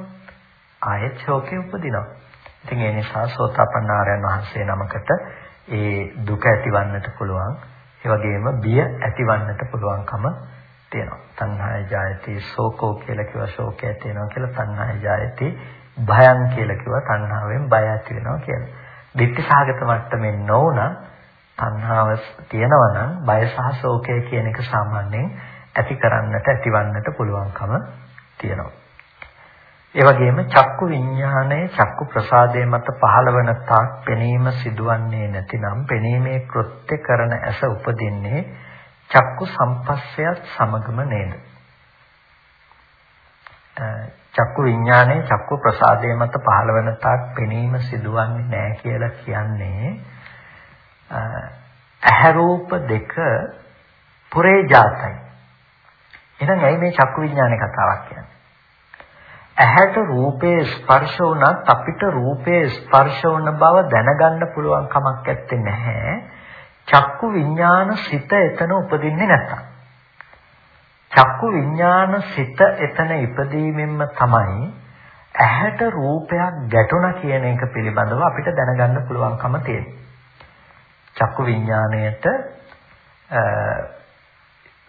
ආයෙත් ශෝකේ උපදිනවා. ඉතින් ඒ නිසා සෝතාපන්න ආරයන් වහන්සේ නමකට ඒ දුක ඇතිවන්නට පුළුවන්. ඒ වගේම බිය ඇතිවන්නට පුළුවන්කම තියෙනවා. තණ්හාය ජායති සෝකෝ කියලා කිව්වා ශෝකය ඇති වෙනවා කියලා තණ්හාය ජායති භයං කියලා කිව්වා තණ්හාවෙන් බය ඇති වෙනවා කියලා. ditthi සාගත මට්ටමේ නොවුන තණ්හාව තියෙනවා නම් බය සහ ශෝකය කියන එක සාමාන්‍යයෙන් ඇති කරන්නට ඇතිවන්නට පුළුවන්කම තියෙනවා. ඒ වගේම චක්කු විඥානයේ චක්කු ප්‍රසාදයේ මත පහළවන තාක් පෙනීම සිදුවන්නේ නැතිනම් පෙනීමේ කෘත්‍ය කරන ඇස උපදින්නේ චක්කු සම්පස්සයත් සමගම නේද? චක්කු විඥානයේ චක්කු ප්‍රසාදයේ මත පහළවන තාක් පෙනීම සිදුවන්නේ නැහැ කියලා කියන්නේ ඇහැ රූප දෙක පුරේ ජාතයි. එහෙනම් ඇයි මේ චක්කු විඥානයේ කතාවක් කියන්නේ? ඇහැට රූපේ ස්පර්ශ වුණත් අපිට රූපේ ස්පර්ශ වුණ බව දැනගන්න පුළුවන් කමක් නැත්තේ නැහැ. චක්කු විඥාන සිත එතන උපදින්නේ නැත්තම්. චක්කු විඥාන සිත එතන ඉපදීමෙන්ම තමයි ඇහැට රූපයක් ගැටුණා කියන එක පිළිබඳව අපිට දැනගන්න පුළුවන්කම තියෙන්නේ. චක්කු විඥාණයට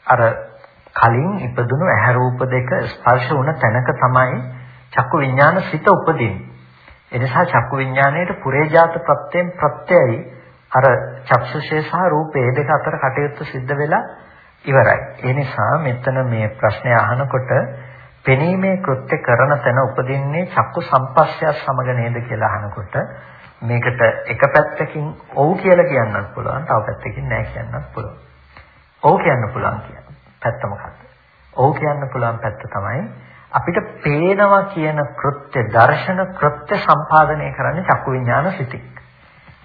අර කලින් ඉපදුණු ඇහැ රූප දෙක ස්පර්ශ වුණ තැනක තමයි චක්කු විඥාන සිත උපදින්නේ. එනිසා චක්කු විඥාණයට පුරේජාත ප්‍රත්‍යයෙන් ප්‍රත්‍යයයි අර චක්ෂුෂේ සහ රූපේ දෙක අතර කටයුතු සිද්ධ වෙලා ඉවරයි. ඒ නිසා මෙතන මේ ප්‍රශ්නය අහනකොට පෙනීමේ කෘත්‍ය කරන තැන උපදින්නේ චක්කු සම්පස්සය සමග නේද කියලා අහනකොට මේකට එක පැත්තකින් ඔව් කියලා කියන්නත් පුළුවන් තව පැත්තකින් නෑ කියන්නත් පුළුවන්. ඔව් කියන්න පුළුවන් කියන පැත්ත මොකක්ද? ඔව් කියන්න පුළුවන් පැත්ත තමයි අපිට පේනවා කියන කෘත්‍ය දර්ශන කෘත්‍ය සම්පාදනය කරන්නේ චක්කු විඥාන සිතින්.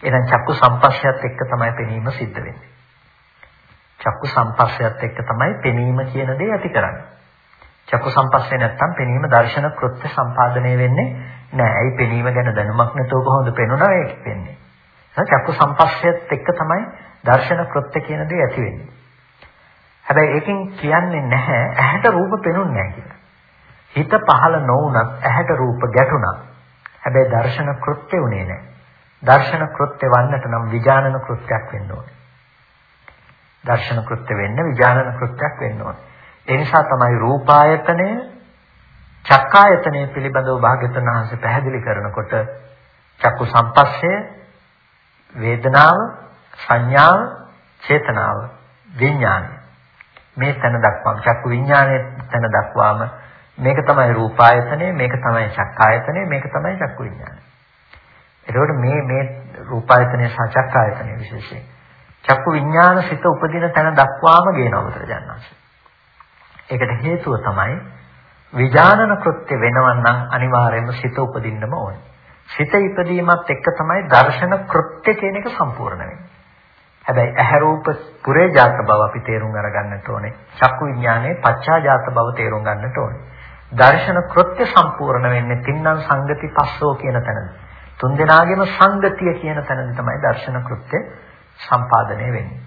එහෙනම් චක්කු සම්පස්සයත් එක්ක තමයි පෙනීම සිද්ධ වෙන්නේ. චක්කු සම්පස්සයත් එක්ක තමයි පෙනීම කියන දේ ඇති කරන්නේ. චක්කු සම්පස්සේ නැත්තම් පෙනීම දර්ශන කෘත්‍ය සම්පාදනය වෙන්නේ නැහැ. ඒ පෙනීම ගැන දැනුමක් නැතුව කොහොමද පෙනුණා ඒක වෙන්නේ. චක්කු සම්පස්සයත් එක්ක තමයි දර්ශන කෘත්‍ය කියන දේ ඇති වෙන්නේ. හැබැයි ඒකෙන් කියන්නේ නැහැ ඇහැට රූප පෙනුන්නේ නැහැ කියලා. හිත පහළ නොවුනත් ඇහැට රූප ගැටුණා. හැබැයි දර්ශන කෘත්‍ය උනේ නැහැ. දර්ශන කෘත්‍ය වන්නට නම් විඥානන කෘත්‍යයක් වෙන්න ඕනේ. දර්ශන කෘත්‍ය වෙන්න විඥානන කෘත්‍යයක් වෙන්න ඕනේ. ඒ නිසා තමයි රූපායතනය චක්කායතනය පිළිබඳව භාග්‍යවතුන් වහන්සේ පැහැදිලි කරනකොට චක්කු සම්පස්සය වේදනාව සංඥාව චේතනාව විඥානය. මේ තැන දක්වාම චක්කු විඥානයේ තැන දක්වාම මේක තමයි රූපායතනය මේක තමයි චක්කායතනය මේක තමයි චක්කු විඥානය. එතකොට මේ මේ රූපායතනය සහ චක්කායතනය විශේෂයෙන් චක්කු විඥාන සිත උපදින තැන දක්වාම ගේනවා බුදුරජාණන් වහන්සේ. ඒකට හේතුව තමයි විඥානන කෘත්‍ය වෙනවන් නම් අනිවාර්යයෙන්ම සිත උපදින්නම ඕනේ. සිත ඉපදීමත් එක්ක තමයි දර්ශන කෘත්‍ය කියන එක සම්පූර්ණ වෙන්නේ. හැබැයි ඇහැ රූප පුරේ ජාත බව අපි තේරුම් අරගන්නට ඕනේ. චක්කු විඥානයේ පච්චා ජාත බව තේරුම් ගන්නට ඕනේ. දර්ශන කෘත්‍ය සම්පූර්ණ වෙන්නේ තින්නම් සංගති පස්සෝ කියන තැනදී. තුන් දෙනාගේම සංගතිය කියන තැනදී තමයි දර්ශන කෘත්‍ය සම්පාදනය වෙන්නේ.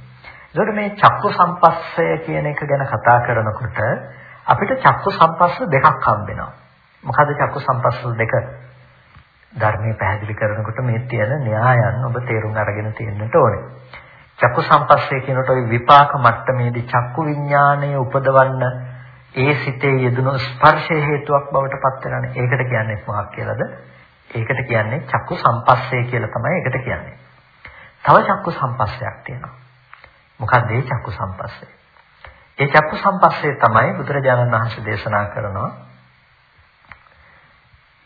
ඒකට මේ චක්කු සම්පස්සය කියන එක ගැන කතා කරනකොට අපිට චක්කු සම්පස්ස දෙකක් හම්බ වෙනවා. මොකද චක්කු සම්පස්ස දෙක ධර්මයේ පැහැදිලි කරනකොට මේ තියෙන න්‍යායන් ඔබ තේරුම් අරගෙන තියෙන්නට ඕනේ. චක්කු සම්පස්සේ කියනකොට ওই විපාක මට්ටමේදී චක්කු විඥාණය උපදවන්න ඒ සිතේ යෙදුණු ස්පර්ශය හේතුවක් බවට පත් වෙනවානේ. ඒකට කියන්නේ මොකක් කියලාද? ඒකට කියන්නේ චක්කු සම්පස්සේ කියලා තමයි ඒකට කියන්නේ. තව චක්කු සම්පස්සයක් තියෙනවා. මොකක්ද මේ චක්කු සම්පස්සේ? ඒ චක්කු සම්පස්සේ තමයි බුදුරජාණන් වහන්සේ දේශනා කරනවා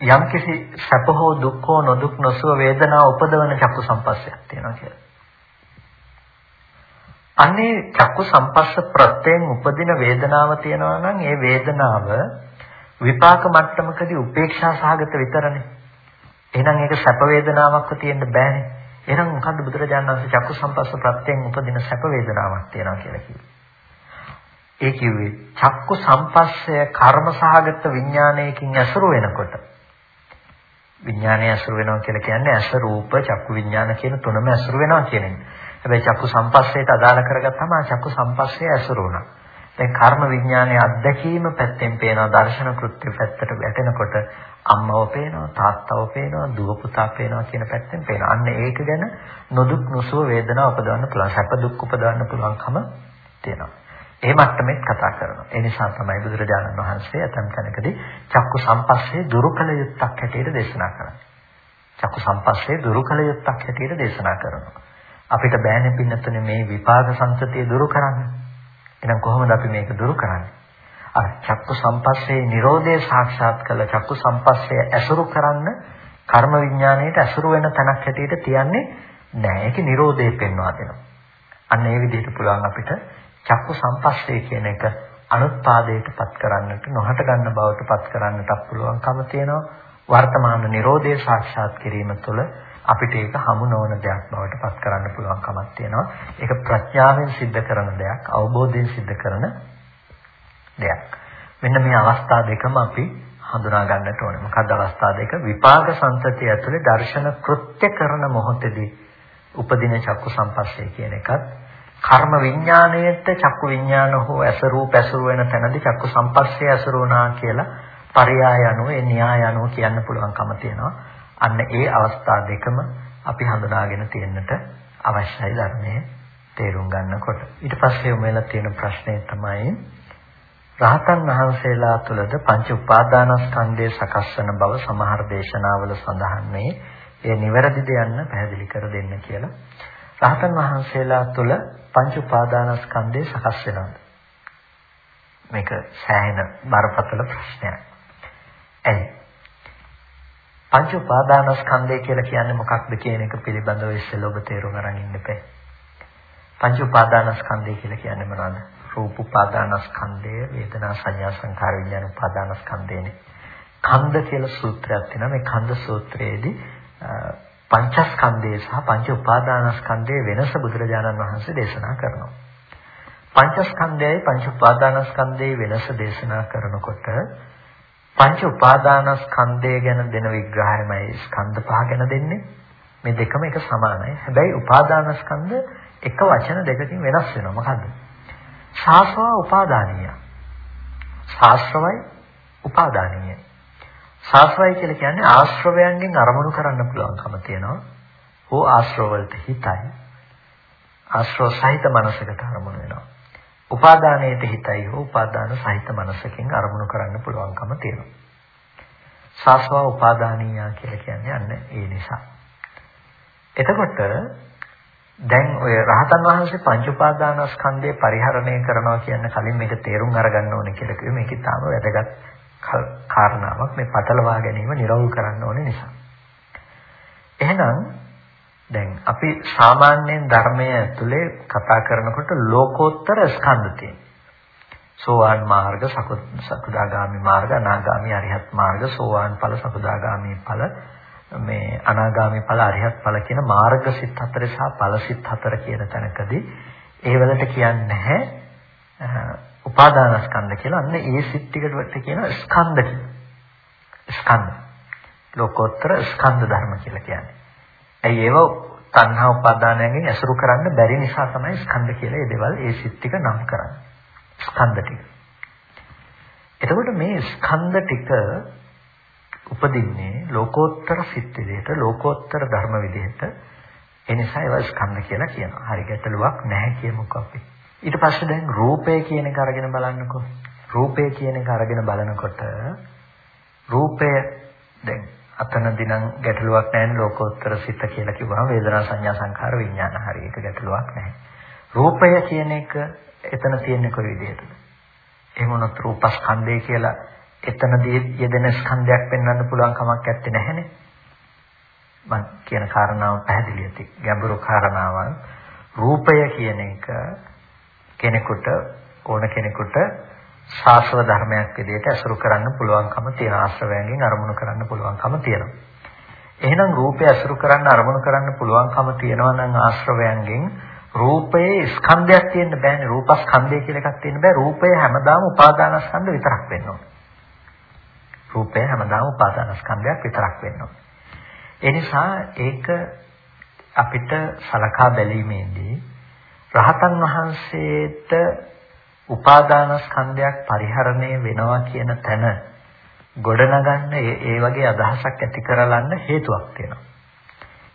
යම්කිසි සැප හෝ දුක් හෝ නොදුක් නොසුව වේදනා උපදවන චක්කු සම්පස්සයක් තියෙනවා කියලා. අන්නේ චක්කු සම්පස්ස ප්‍රත්‍යයෙන් උපදින වේදනාව තියෙනවා නම් ඒ වේදනාව විපාක මට්ටමකදී උපේක්ෂා සහගත විතරනේ. එහෙනම් ඒක සැප වේදනාවක්ව තියෙන්න බෑනේ. එහෙනම් මොකද්ද බුදුරජාණන් වහන්සේ චක්කු සම්පස්ස ප්‍රත්‍යයෙන් උපදින සැප වේදනාවක් තියෙනවා කියලා කිව්වේ. ඒ කිව්වේ චක්කු සම්පස්සය කර්මසහගත විඥානයකින් ඇසුරු වෙනකොට විඥානය ඇසුරු වෙනවා කියලා කියන්නේ ඇස රූප චක්කු විඥාන කියන තුනම ඇසුරු වෙනවා කියන එක. හැබැයි චක්කු සම්පස්සයට අදාළ කරගත්තාම චක්කු සම්පස්සය ඇසුරු වුණා. දැන් කර්ම විඥානයේ අත්දැකීම පැත්තෙන් පේනවා දර්ශන කෘත්‍ය පැත්තට වැටෙනකොට අම්මව පේනවා තාත්තව පේනවා දුව පුතා පේනවා කියන පැත්තෙන් පේනවා. අන්න ඒක ගැන නොදුක් නොසුව වේදනාව උපදවන්න පුළුවන්. සැප දුක් උපදවන්න පුළුවන්කම තියෙනවා. ඒ මට්ටමෙත් කතා කරනවා. ඒ නිසා තමයි බුදුරජාණන් වහන්සේ අතම් තැනකදී චක්කු සම්පස්සේ දුරුකල යුක්තක් හැටියට දේශනා කරන්නේ. චක්කු සම්පස්සේ දුරුකල යුක්තක් හැටියට දේශනා කරනවා. අපිට බෑනේ පින්නතුනේ මේ විපාක සංසතිය දුරු කරන්න. එහෙනම් කොහොමද අපි මේක දුරු කරන්නේ? අර චක්කු සම්පස්සේ Nirodhe සාක්ෂාත් කළ චක්කු සම්පස්සේ ඇසුරු කරන්න කර්ම විඥාණයට ඇසුරු වෙන තැනක් හැටියට තියන්නේ නැහැ. ඒක Nirodhe පෙන්වා දෙනවා. අන්න ඒ විදිහට පුළුවන් අපිට චක්කු සම්පස්සේ කියන එක අනුත්පාදයට පත් කරන්නට නොහට ගන්න බවට පත් කරන්නට පුළුවන්කම තියෙනවා. වර්තමාන Nirodhe සාක්ෂාත් කිරීම තුළ අපිට ඒක හමු නොවන දෙයක් බවට පත් කරන්න පුළුවන් කමක් තියෙනවා. ඒක ප්‍රඥාවෙන් සිද්ධ කරන දෙයක්, අවබෝධයෙන් සිද්ධ කරන දෙයක්. මෙන්න මේ අවස්ථා දෙකම අපි හඳුනා ගන්නට ඕනේ. මොකක්ද අවස්ථා දෙක? විපාක සංතතිය ඇතුලේ දර්ශන කෘත්‍ය කරන මොහොතේදී උපදින චක්කු සම්පස්සේ කියන එකත් කර්ම විඥාණයට චක්කු විඥාන හෝ ඇසරූප ඇසුරු වෙන තැනදී චක්කු සම්පස්සේ ඇසුරු වුණා කියලා පරයාය අනුව ඒ න්‍යාය අනුව කියන්න පුළුවන්කම තියෙනවා. අන්න ඒ අවස්ථා දෙකම අපි හඳුනාගෙන තියෙන්නට අවශ්‍යයි ධර්මයේ තේරුම් ගන්නකොට. ඊට පස්සේ උමෙලා තියෙන ප්‍රශ්නේ තමයි රහතන් වහන්සේලා තුළද පංච උපාදානස්කන්ධය සකස් වන බව සමහර දේශනාවල සඳහන් වේ. ඒ නිවැරදිද යන්න පැහැදිලි කර දෙන්න කියලා. රහතන් වහන්සේලා තුළ පංච උපාදානස්කන්ධය සකස් වෙනවද? මේක සෑහෙන බරපතල ප්‍රශ්නයක්. ඇයි? පංච උපාදානස්කන්ධය කියලා කියන්නේ මොකක්ද කියන එක පිළිබඳව ඉස්සෙල්ලා ඔබ තේරුම් අරන් ඉන්න බෑ. පංච උපාදානස්කන්ධය කියලා කියන්නේ මොනවද? රූප උපාදානස්කන්ධය, වේදනා සංඥා සංකාර විඥාන උපාදානස්කන්ධයනේ. කන්ද කියලා සූත්‍රයක් තියෙනවා. මේ කන්ද සූත්‍රයේදී පංචස්කන්ධය සහ පංච උපාදානස්කන්ධයේ වෙනස බුදුරජාණන් වහන්සේ දේශනා කරනවා. පංචස්කන්ධයයි පංච උපාදානස්කන්ධයේ වෙනස දේශනා කරනකොට පංච උපාදානස්කන්ධය ගැන දෙන විග්‍රහයමයි ස්කන්ධ පහ ගැන දෙන්නේ. මේ දෙකම එක සමානයි. හැබැයි උපාදානස්කන්ධ එක වචන දෙකකින් වෙනස් වෙනවා. මොකද්ද? ශාස්ත්‍රව උපාදානීය. ශාස්ත්‍රවයි උපාදානීය. ශාස්ත්‍රය කියලා කියන්නේ ආශ්‍රවයන්ගෙන් අරමුණු කරන්න පුළුවන්කම තියෙනවා. ඕ ආශ්‍රව වලට හිතයි. ආශ්‍රව සහිත මනසකට අරමුණු වෙනවා. උපාදානයේට හිතයි හෝ උපාදාන සහිත මනසකින් අරමුණු කරන්න පුළුවන්කම තියෙනවා. ශාස්ත්‍රව උපාදානීය කියලා කියන්නේ අන්න ඒ නිසා. එතකොට දැන් ඔය රහතන් වහන්සේ පංච උපාදානස්කන්ධය පරිහරණය කරනවා කියන කලින් මේක තේරුම් අරගන්න ඕනේ කියලා කිව්වේ මේක තාම වැදගත් කාරණාවක් මේ පටලවා ගැනීම නිරවුල් කරන්න ඕනේ නිසා. එහෙනම් දැන් අපි සාමාන්‍යයෙන් ධර්මයේ ඇතුලේ කතා කරනකොට ලෝකෝත්තර ස්කන්ධ තියෙනවා. සෝවාන් මාර්ග, සකුදාගාමි මාර්ග, අනාගාමි අරිහත් මාර්ග, සෝවාන් ඵල, සකුදාගාමි ඵල මේ අනාගාමී ඵල අරිහත් ඵල කියන මාර්ග සිත් හතර සහ ඵල සිත් හතර කියන තැනකදී ඒ වලට කියන්නේ නැහැ උපාදානස්කන්ධ කියලා. අන්න ඒ සිත් ටිකට කියන ස්කන්ධ ස්කන්ධ. ලෝකෝත්තර ස්කන්ධ ධර්ම කියලා කියන්නේ. ඇයි ඒව තණ්හා උපාදානයෙන් ඇසුරු කරන්න බැරි නිසා තමයි ස්කන්ධ කියලා ඒ දේවල් ඒ සිත් ටික නම් කරන්නේ. ස්කන්ධ ටික. එතකොට මේ ස්කන්ධ ටික උපදින්නේ ලෝකෝත්තර සිත් විදිහට ලෝකෝත්තර ධර්ම විදිහට ඒ නිසා ඒවා ස්කන්ධ කියලා කියනවා. හරි ගැටලුවක් නැහැ කියමුකෝ අපි. ඊට පස්සේ දැන් රූපය කියන එක අරගෙන බලන්නකෝ. රූපය කියන එක අරගෙන බලනකොට රූපය දැන් අතනදී නම් ගැටලුවක් නැහැ ලෝකෝත්තර සිත කියලා කිව්වම වේදනා සංඥා සංඛාර විඥාන හරි ඒක ගැටලුවක් නැහැ. රූපය කියන එක එතන තියෙන්නේ කොයි විදිහටද? එහෙම වුණොත් රූපස්කන්ධය කියලා එතනදී යෙදෙන ස්කන්ධයක් පෙන්වන්න පුළුවන් කමක් නැත්තේ නැහනේ. මම කියන කාරණාව පැහැදිලි ඇති. ගැඹුරු කාරණාවක්. රූපය කියන එක කෙනෙකුට ඕන කෙනෙකුට ශාස්ත්‍ර ධර්මයක් විදිහට අසුරු කරන්න පුළුවන්කම තියෙන ආශ්‍රවයෙන් අරමුණු කරන්න පුළුවන්කම තියෙනවා. එහෙනම් රූපය අසුරු කරන්න අරමුණු කරන්න පුළුවන්කම තියෙනවා නම් ආශ්‍රවයෙන් රූපයේ ස්කන්ධයක් තියෙන්න බෑනේ රූපස්කන්ධය කියලා එකක් තියෙන්න බෑ රූපය හැමදාම උපාදානස්කන්ධ විතරක් වෙන්න ඕනේ. රූපය හැමදාම උපාදානස්කන්ධයක් විතරක් වෙන්න ඕනේ. ඒ නිසා ඒක අපිට සලකා බැලීමේදී රහතන් වහන්සේට උපාදානස්කන්ධයක් පරිහරණය වෙනවා කියන තැන ගොඩනගන්න ඒ වගේ අදහසක් ඇති කරලන්න හේතුවක් තියෙනවා.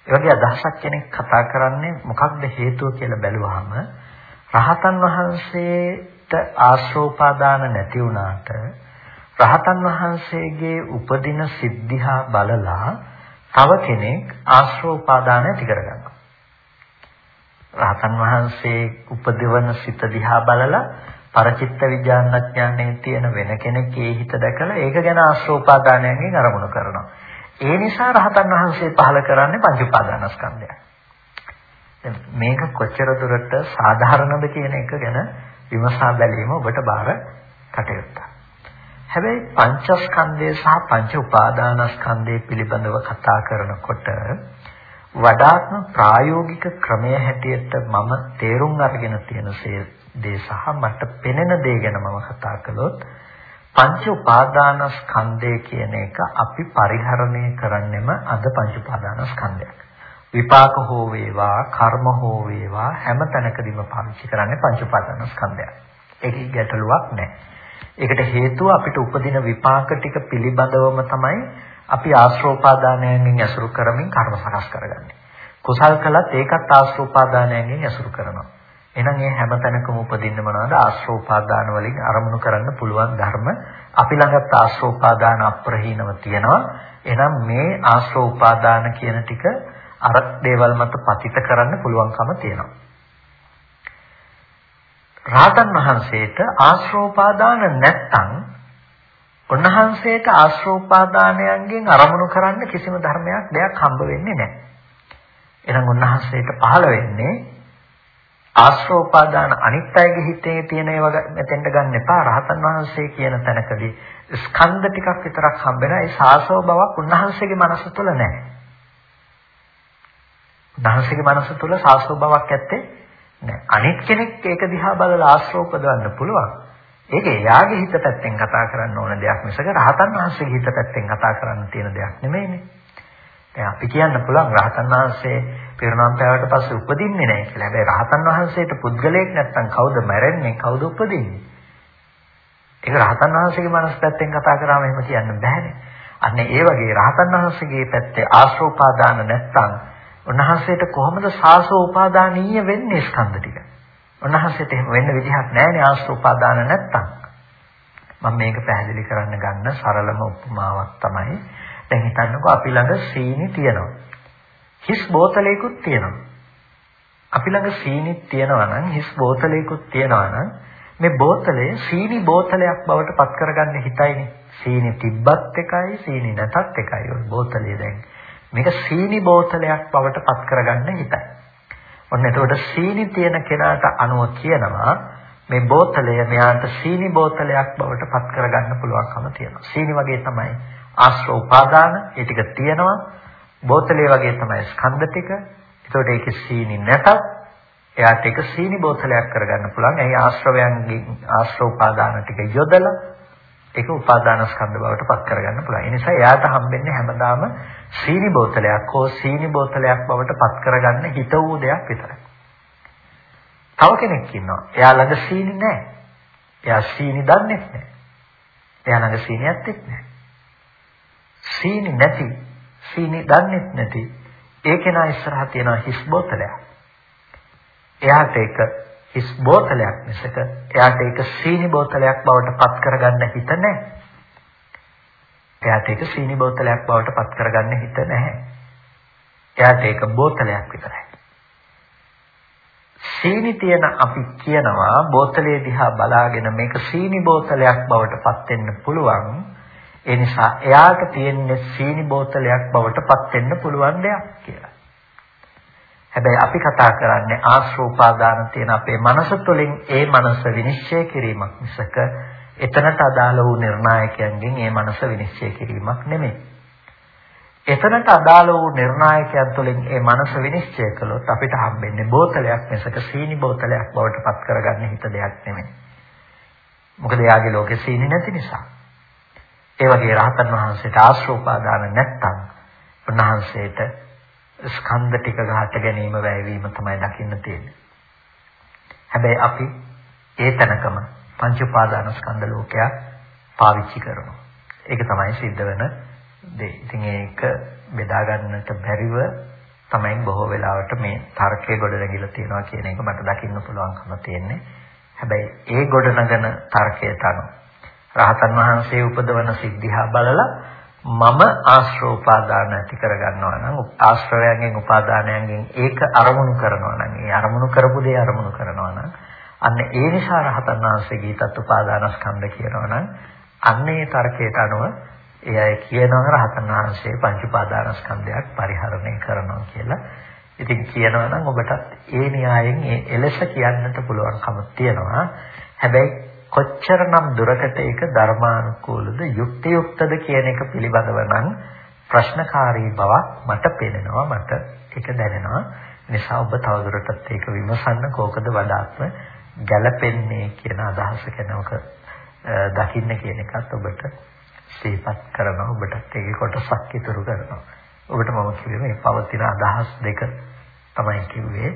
ඒ වගේ අදහසක් කෙනෙක් කතා කරන්නේ මොකක්ද හේතුව කියලා බැලුවහම රහතන් වහන්සේට ආශ්‍රෝපාදාන නැති වුණාට රහතන් වහන්සේගේ උපදින සිද්ධිහා බලලා තව කෙනෙක් ආශ්‍රෝපාදාන ඇති කරගන්නවා. රහතන් වහන්සේ උපදවන සිත දිහා බලලා පරචිත්ත විඥානඥානයේ තියෙන වෙන කෙනෙක් ඒ හිත දැකලා ඒක ගැන ආශ්‍රෝපාදානයෙන් අරමුණු කරනවා. ඒ නිසා රහතන් වහන්සේ පහල කරන්නේ පංච උපාදානස්කන්ධය. මේක කොච්චර දුරට සාධාරණද කියන එක ගැන විමසා බැලීම ඔබට බාර කටයුත්තක්. හැබැයි පංචස්කන්ධය සහ පංච උපාදානස්කන්ධය පිළිබඳව කතා කරනකොට වඩාත්ම ප්‍රායෝගික ක්‍රමය හැටියට මම තේරුම් අරගෙන තියෙන දේ සහ මට පෙනෙන දේ ගැන මම කතා කළොත් පංච උපාදානස්කන්ධය කියන එක අපි පරිහරණය කරන්නෙම අද පංච උපාදානස්කන්ධයක්. විපාක හෝ වේවා, කර්ම හෝ වේවා හැම තැනකදීම පාවිච්චි කරන්නේ පංච උපාදානස්කන්ධයක්. ඒකේ ගැටලුවක් නැහැ. ඒකට හේතුව අපිට උපදින විපාක ටික පිළිබඳවම තමයි අපි ආශ්‍රෝපාදානයෙන් ඇසුරු කරමින් කර්ම සකස් කරගන්නේ. කුසල් කළත් ඒකත් ආශ්‍රෝපාදානයෙන් ඇසුරු කරනවා. එහෙනම් මේ හැම තැනකම උපදින්න මොනවද ආශ්‍රෝපාදාන වලින් අරමුණු කරන්න පුළුවන් ධර්ම අපි ළඟත් ආශ්‍රෝපාදාන අප්‍රහීනව තියෙනවා. එහෙනම් මේ ආශ්‍රෝපාදාන කියන ටික අර දේවල් මත පතිත කරන්න පුළුවන්කම තියෙනවා. රාතන් වහන්සේට ආශ්‍රෝපාදාන නැත්තම් උන්වහන්සේට ආශ්‍රෝපාදානයන්ගෙන් අරමුණු කරන්න කිසිම ධර්මයක් දෙයක් හම්බ වෙන්නේ නැහැ. එහෙනම් උන්වහන්සේට පහළ වෙන්නේ ආශ්‍රෝපාදාන අනිත් අයගේ හිතේ තියෙන ඒවා මෙතෙන්ට ගන්න එපා. රහතන් වහන්සේ කියන තැනකදී ස්කන්ධ ටිකක් විතරක් හම්බෙන ඒ සාසව බවක් උන්වහන්සේගේ මනස තුළ නැහැ. උන්වහන්සේගේ මනස තුළ සාසව බවක් ඇත්තේ නැහැ. අනිත් කෙනෙක් ඒක දිහා බලලා ආශ්‍රෝපදවන්න පුළුවන්. ඒක එයාගේ හිත පැත්තෙන් කතා කරන්න ඕන දෙයක් මිසක රහතන් වහන්සේගේ හිත පැත්තෙන් කතා කරන්න තියෙන දෙයක් නෙමෙයිනේ. දැන් අපි කියන්න පුළුවන් රහතන් වහන්සේ පිරුණම් පෑවට පස්සේ උපදින්නේ නැහැ කියලා. හැබැයි රහතන් වහන්සේට පුද්ගලයෙක් නැත්තම් කවුද මැරෙන්නේ? කවුද උපදින්නේ? ඒක රහතන් වහන්සේගේ මනස පැත්තෙන් කතා කරාම එහෙම කියන්න බෑනේ. අන්න ඒ වගේ රහතන් වහන්සේගේ පැත්තේ ආශ්‍රෝපාදාන නැත්තම් උන්වහන්සේට කොහොමද සාසෝ උපාදානීය වෙන්නේ ස්කන්ධ ටික? උන්වහන්සේට එහෙම වෙන්න විදිහක් නැහැනේ ආශ්‍රෝපාදාන නැත්තම්. මම මේක පැහැදිලි කරන්න ගන්න සරලම උපමාවක් තමයි දැන් හිතන්නකෝ අපි ළඟ සීනි තියෙනවා. හිස් බෝතලයකුත් තියෙනවා. අපි ළඟ සීනිත් තියෙනවා නම් හිස් බෝතලයකුත් තියෙනවා නම් මේ බෝතලය සීනි බෝතලයක් බවට පත් කරගන්න හිතයිනේ. සීනි තිබ්බත් එකයි සීනි නැතත් එකයි ඔය බෝතලේ දැන්. මේක සීනි බෝතලයක් බවට පත් කරගන්න හිතයි. ඔන්න එතකොට සීනි තියෙන කෙනාට අනුව කියනවා මේ බෝතලය මෙයාට සීනි බෝතලයක් බවට පත් කරගන්න පුළුවන්කම තියෙනවා. සීනි වගේ තමයි ආශ්‍රව උපාදාන ඒ ටික තියෙනවා බෝතලේ වගේ තමයි ස්කන්ධ ටික. ඒතකොට ඒකේ සීනි නැතත් එයාට ඒක සීනි බෝතලයක් කරගන්න පුළුවන්. එහි ආශ්‍රවයන්ගේ ආශ්‍රව උපාදාන ටික යොදලා ඒක උපාදාන ස්කන්ධ බවට පත් කරගන්න පුළුවන්. ඒ නිසා එයාට හම්බෙන්නේ හැමදාම සීනි බෝතලයක් හෝ සීනි බෝතලයක් බවට පත් කරගන්න හිත වූ දෙයක් විතරයි. තව කෙනෙක් ඉන්නවා. එයා ළඟ සීනි නැහැ. එයා සීනි දන්නේ නැහැ. එයා ළඟ සීනියක් නැහැ. සීනි නැති සීනි දන්නේත් නැති ඒ කෙනා ඉස්සරහා තියෙන හිස් බෝතලයක්. එයාට ඒක හිස් බෝතලයක් මිසක එයාට ඒක සීනි බෝතලයක් බවට පත් කරගන්න හිත නැහැ. එයාට ඒක සීනි බෝතලයක් බවට පත් කරගන්න හිත නැහැ. එයාට ඒක බෝතලයක් විතරයි. සීනි තියෙන අපි කියනවා බෝතලේ දිහා බලාගෙන මේක සීනි බෝතලයක් බවට පත් වෙන්න පුළුවන්. ඒ නිසා එයාට තියෙන්නේ සීනි බෝතලයක් බවට පත් වෙන්න පුළුවන් දෙයක් කියලා. හැබැයි අපි කතා කරන්නේ ආශ්‍රෝපාදාන තියෙන අපේ මනස තුළින් ඒ මනස විනිශ්චය කිරීමක් මිසක එතනට අදාළ වූ නිර්ණායකයන්ගෙන් ඒ මනස විනිශ්චය කිරීමක් නෙමෙයි. එතනට අදාළ වූ නිර්ණායකයන් තුළින් ඒ මනස විනිශ්චය කළොත් අපිට හම්බෙන්නේ බෝතලයක් මිසක සීනි බෝතලයක් බවට පත් කරගන්න හිත දෙයක් නෙමෙයි. මොකද එයාගේ ලෝකේ සීනි නැති නිසා. ඒ වගේ රහතන් වහන්සේට ආශ්‍රෝපාදාන නැත්තම් උන්වහන්සේට ස්කන්ධ ටික ගහට ගැනීම වැයවීම තමයි දකින්න තියෙන්නේ. හැබැයි අපි ඒ තැනකම පංච උපාදාන ස්කන්ධ ලෝකයක් පාවිච්චි කරනවා. ඒක තමයි සිද්ධ වෙන දේ. ඉතින් ඒක බෙදා ගන්නට බැරිව තමයි බොහෝ වෙලාවට මේ තර්කයේ ගොඩ නැගිලා තියෙනවා කියන එක මට දකින්න පුළුවන්කම තියෙන්නේ. හැබැයි ඒ ගොඩ නගන තර්කයට අනුව රහතන් වහන්සේ උපදවන සිද්ධිහා බලලා මම ආශ්‍රෝපාදාන ඇති කරගන්නවා නම් ආශ්‍රවයන්ගෙන් උපාදානයන්ගෙන් ඒක අරමුණු කරනවා නම් ඒ අරමුණු කරපු දේ අරමුණු කරනවා නම් අන්න ඒ නිසා රහතන් වහන්සේගේ තත් උපාදානස්කන්ධ කියනවා නම් අන්න ඒ තර්කයට අනුව ඒ අය කියනවා රහතන් වහන්සේ පංච උපාදානස්කන්ධයක් පරිහරණය කරනවා කියලා. ඉතින් කියනවා නම් ඔබටත් ඒ න්‍යායෙන් ඒ එලෙස කියන්නට පුළුවන්කම තියෙනවා. හැබැයි කොච්චරනම් දුරකට ඒක ධර්මානුකූලද යුක්තියුක්තද කියන එක පිළිබඳව නම් ප්‍රශ්නකාරී බවක් මට පේනවා මට ඒක දැනෙනවා. නිසා ඔබ තවදුරටත් ඒක විමසන්න කෝකද වඩාත්ම ගැළපෙන්නේ කියන අදහස කෙනවක දකින්න කියන එකත් ඔබට සිහිපත් කරනවා. ඔබටත් ඒකේ කොටසක් ඉතුරු කරනවා. ඔබට මම කිව්වේ මේ පවතින අදහස් දෙක තමයි කිව්වේ.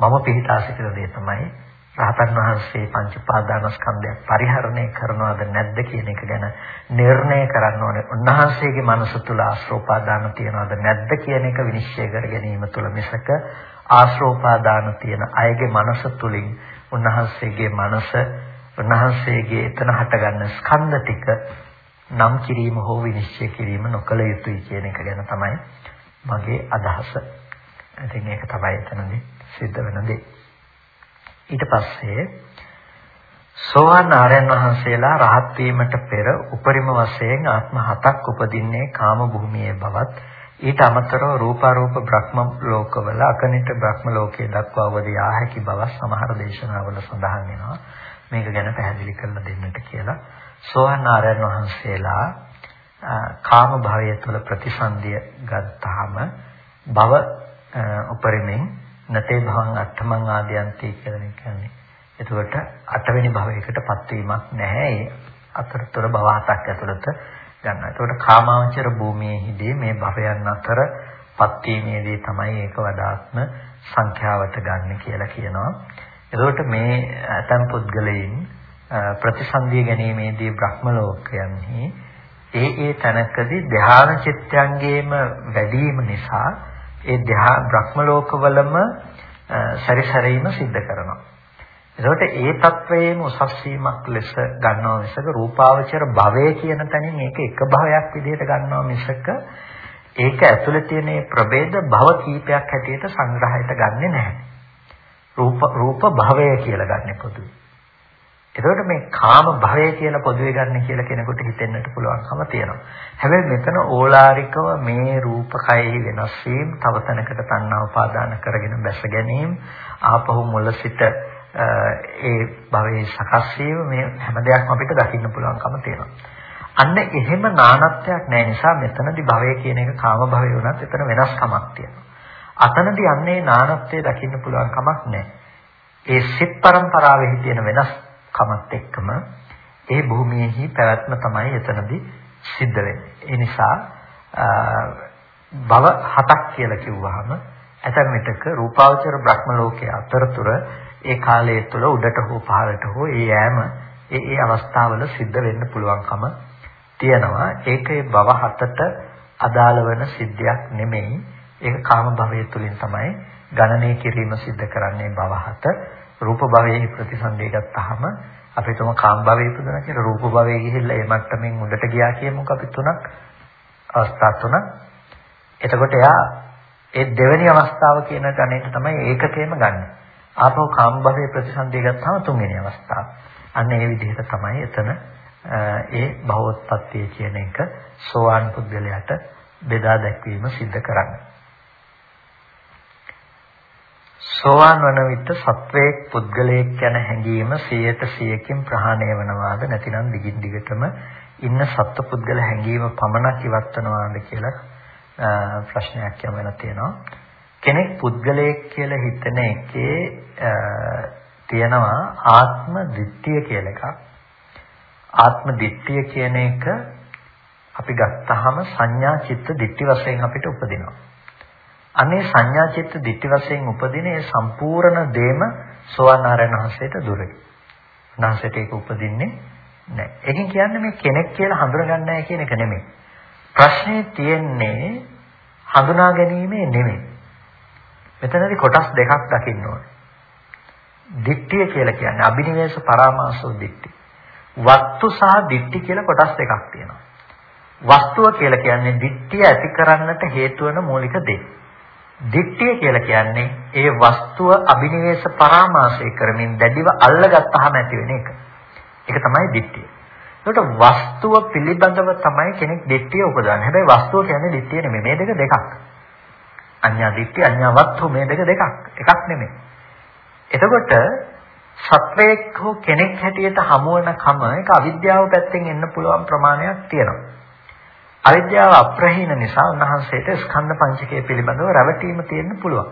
මම පිළිතා සිටින දේ තමයි රහතන් වහන්සේ පංච පාදානස්කන්ධය පරිහරණය කරනවද නැද්ද කියන එක ගැන නිර්ණය කරන්න ඕනේ. උන්වහන්සේගේ මනස තුල ආශ්‍රෝපාදාන තියනවද නැද්ද කියන එක විනිශ්චය කර ගැනීම තුල මිසක ආශ්‍රෝපාදාන තියෙන අයගේ මනස තුලින් උන්වහන්සේගේ මනස උන්වහන්සේගේ එතන හටගන්න ස්කන්ධ ටික නම් කිරීම හෝ විනිශ්චය කිරීම නොකළ යුතුයි කියන එක ගැන තමයි මගේ අදහස. ඉතින් ඒක තමයි එතනදී සිද්ධ වෙන දේ. ඊට පස්සේ සෝවාන් ආර්යයන් වහන්සේලා රහත් වීමට පෙර උපරිම වශයෙන් ආත්ම හතක් උපදින්නේ කාම භූමියේ බවත් ඊට අමතරව රූපාරූප බ්‍රහ්ම ලෝකවල අකනිට බ්‍රහ්ම ලෝකයේ දක්වා වදී ආහැකි බව සමහර දේශනාවල සඳහන් වෙනවා. මේක ගැන පැහැදිලි කරලා දෙන්නට කියලා. සෝවාන් ආර්යයන් වහන්සේලා කාම භවය තුළ ප්‍රතිසන්දිය ගත්තාම භව උපරිමෙන් නතේ භවං අට්ඨමං ආදියන්ති කියලා කියන්නේ. එතකොට අටවෙනි භවයකටපත් වීමක් නැහැ. ඒ අතරතුර භව හතක් ඇතුළත ගන්නවා. එතකොට කාමාවචර භූමියේදී මේ භවයන් අතර පත්වීමේදී තමයි ඒක වඩාත්ම සංඛ්‍යාවට ගන්න කියලා කියනවා. එතකොට මේ ඇතම් පුද්ගලයන් ප්‍රතිසන්දිය ගැනීමේදී බ්‍රහ්ම ලෝකයන්හි ඒ ඒ තැනකදී ධ්‍යාන චිත්තයන්ගේම වැඩිම නිසා ඒ ධ්‍යා බ්‍රහ්ම ලෝකවලම සැරිසැරීම සිද්ධ කරනවා. එතකොට ඒ తත්වයේම උසස් වීමක් ලෙස ගන්නවා මිසක රූපාවචර භවය කියන තැනින් මේක එක භවයක් විදිහට ගන්නවා මිසක ඒක ඇතුළේ තියෙන ප්‍රභේද භව කීපයක් හැටියට සංග්‍රහයට ගන්නෙ නැහැ. රූප රූප භවය කියලා ගන්න පොදුයි. එතකොට මේ කාම භවය කියලා පොදුවේ ගන්න කියලා කෙනෙකුට හිතෙන්නට පුළුවන්කම තියෙනවා. හැබැයි මෙතන ඕලාරිකව මේ රූපකයෙහි වෙනස් වීම, තව තැනකට තණ්හා උපාදාන කරගෙන බැස ගැනීම, ආපහු මුල සිට ඒ භවයේ සකස් වීම මේ හැම දෙයක්ම අපිට දකින්න පුළුවන්කම තියෙනවා. අන්න එහෙම නානත්වයක් නැහැ නිසා මෙතනදී භවය කියන එක කාම භවය වුණත් එතන වෙනස්කමක් තියෙනවා. අතනදී අන්නේ නානත්වය දකින්න පුළුවන් කමක් නැහැ. ඒ සිත් පරම්පරාවේ තියෙන වෙනස් කමත් එක්කම ඒ භූමියේහි පැවැත්ම තමයි එතනදී සිද්ධ වෙන්නේ. ඒ නිසා භව හතක් කියලා කිව්වහම ඇතැම් විටක රූපාවචර බ්‍රහ්ම ලෝකයේ අතරතුර ඒ කාලය තුළ උඩට හෝ පහළට හෝ ඒ යෑම ඒ ඒ අවස්ථාවල සිද්ධ වෙන්න පුළුවන්කම තියෙනවා. ඒකේ භව හතට අදාළ වෙන සිද්ධියක් නෙමෙයි. ඒක කාම භවයේ තුලින් තමයි ගණනය කිරීම සිද්ධ කරන්නේ භව හත. රූප භවයේ ප්‍රතිසන්දේ ගත්තාම අපි තුම කාම භවයේ ඉපදුණා කියලා රූප භවයේ ගිහිල්ලා ඒ මට්ටමින් උඩට ගියා කියමුකෝ අපි තුනක් අවස්ථා තුනක්. එතකොට එයා ඒ දෙවෙනි අවස්ථාව කියන ගණයට තමයි ඒකකේම ගන්න. ආපහු කාම භවයේ ප්‍රතිසන්දිය ගත්තාම තුන්වෙනි අවස්ථාව. අන්න ඒ විදිහට තමයි එතන ඒ භවෝත්පත්තිය කියන එක සෝවාන් පුද්ගලයාට බෙදා දැක්වීම සිද්ධ කරන්නේ. සෝවාන් වන විට සත්වයේ පුද්ගලයෙක් යන හැඟීම 100%කින් ප්‍රහාණය වෙනවාද නැතිනම් දිගින් දිගටම ඉන්න සත්ව පුද්ගල හැඟීම පමණක් ඉවත් වෙනවාද කියලා ප්‍රශ්නයක් යම වෙලා තියෙනවා. කෙනෙක් පුද්ගලයෙක් කියලා හිතන එකේ තියෙනවා ආත්ම දිට්ඨිය කියලා එකක්. ආත්ම දිට්ඨිය කියන එක අපි ගත්තාම සංඥා චිත්ත දිට්ඨි වශයෙන් අපිට උපදිනවා. අනේ සංඥා චිත්ත දිට්ඨි වශයෙන් උපදින ඒ සම්පූර්ණ දේම සෝවාන් ආරයන් වහන්සේට දුරයි. උන්වහන්සේට ඒක උපදින්නේ නැහැ. ඒකෙන් කියන්නේ මේ කෙනෙක් කියලා හඳුනගන්නේ නැහැ කියන එක නෙමෙයි. ප්‍රශ්නේ තියෙන්නේ හඳුනා ගැනීමේ නෙමෙයි. මෙතනදී කොටස් දෙකක් දකින්න ඕනේ. දිට්ඨිය කියලා කියන්නේ අබිනිවේෂ පරාමාසෝ දිට්ඨි. වස්තු සහ දිට්ඨි කියලා කොටස් දෙකක් තියෙනවා. වස්තුව කියලා කියන්නේ දිට්ඨිය ඇති කරන්නට හේතු වෙන මූලික දේ. දිට්ඨිය කියලා කියන්නේ ඒ වස්තුව අභිනිවේෂ පරාමාසය කරමින් දැඩිව අල්ලගත්තාම ඇති වෙන එක. ඒක තමයි දිට්ඨිය. ඒකට වස්තුව පිළිබඳව තමයි කෙනෙක් දිට්ඨිය උපදවන්නේ. හැබැයි වස්තුව කියන්නේ දිට්ඨිය නෙමෙයි. මේ දෙක දෙකක්. අඤ්ඤා දිට්ඨිය අඤ්ඤා වස්තු මේ දෙක දෙකක්. එකක් නෙමෙයි. එතකොට සත්වයක් හෝ කෙනෙක් හැටියට හමු වෙන කම ඒක අවිද්‍යාව පැත්තෙන් එන්න පුළුවන් ප්‍රමාණයක් තියෙනවා. අවිද්‍යාව අප්‍රහීන නිසා උන්වහන්සේට ස්කන්ධ පංචකය පිළිබඳව රැවටීම තියෙන්න පුළුවන්.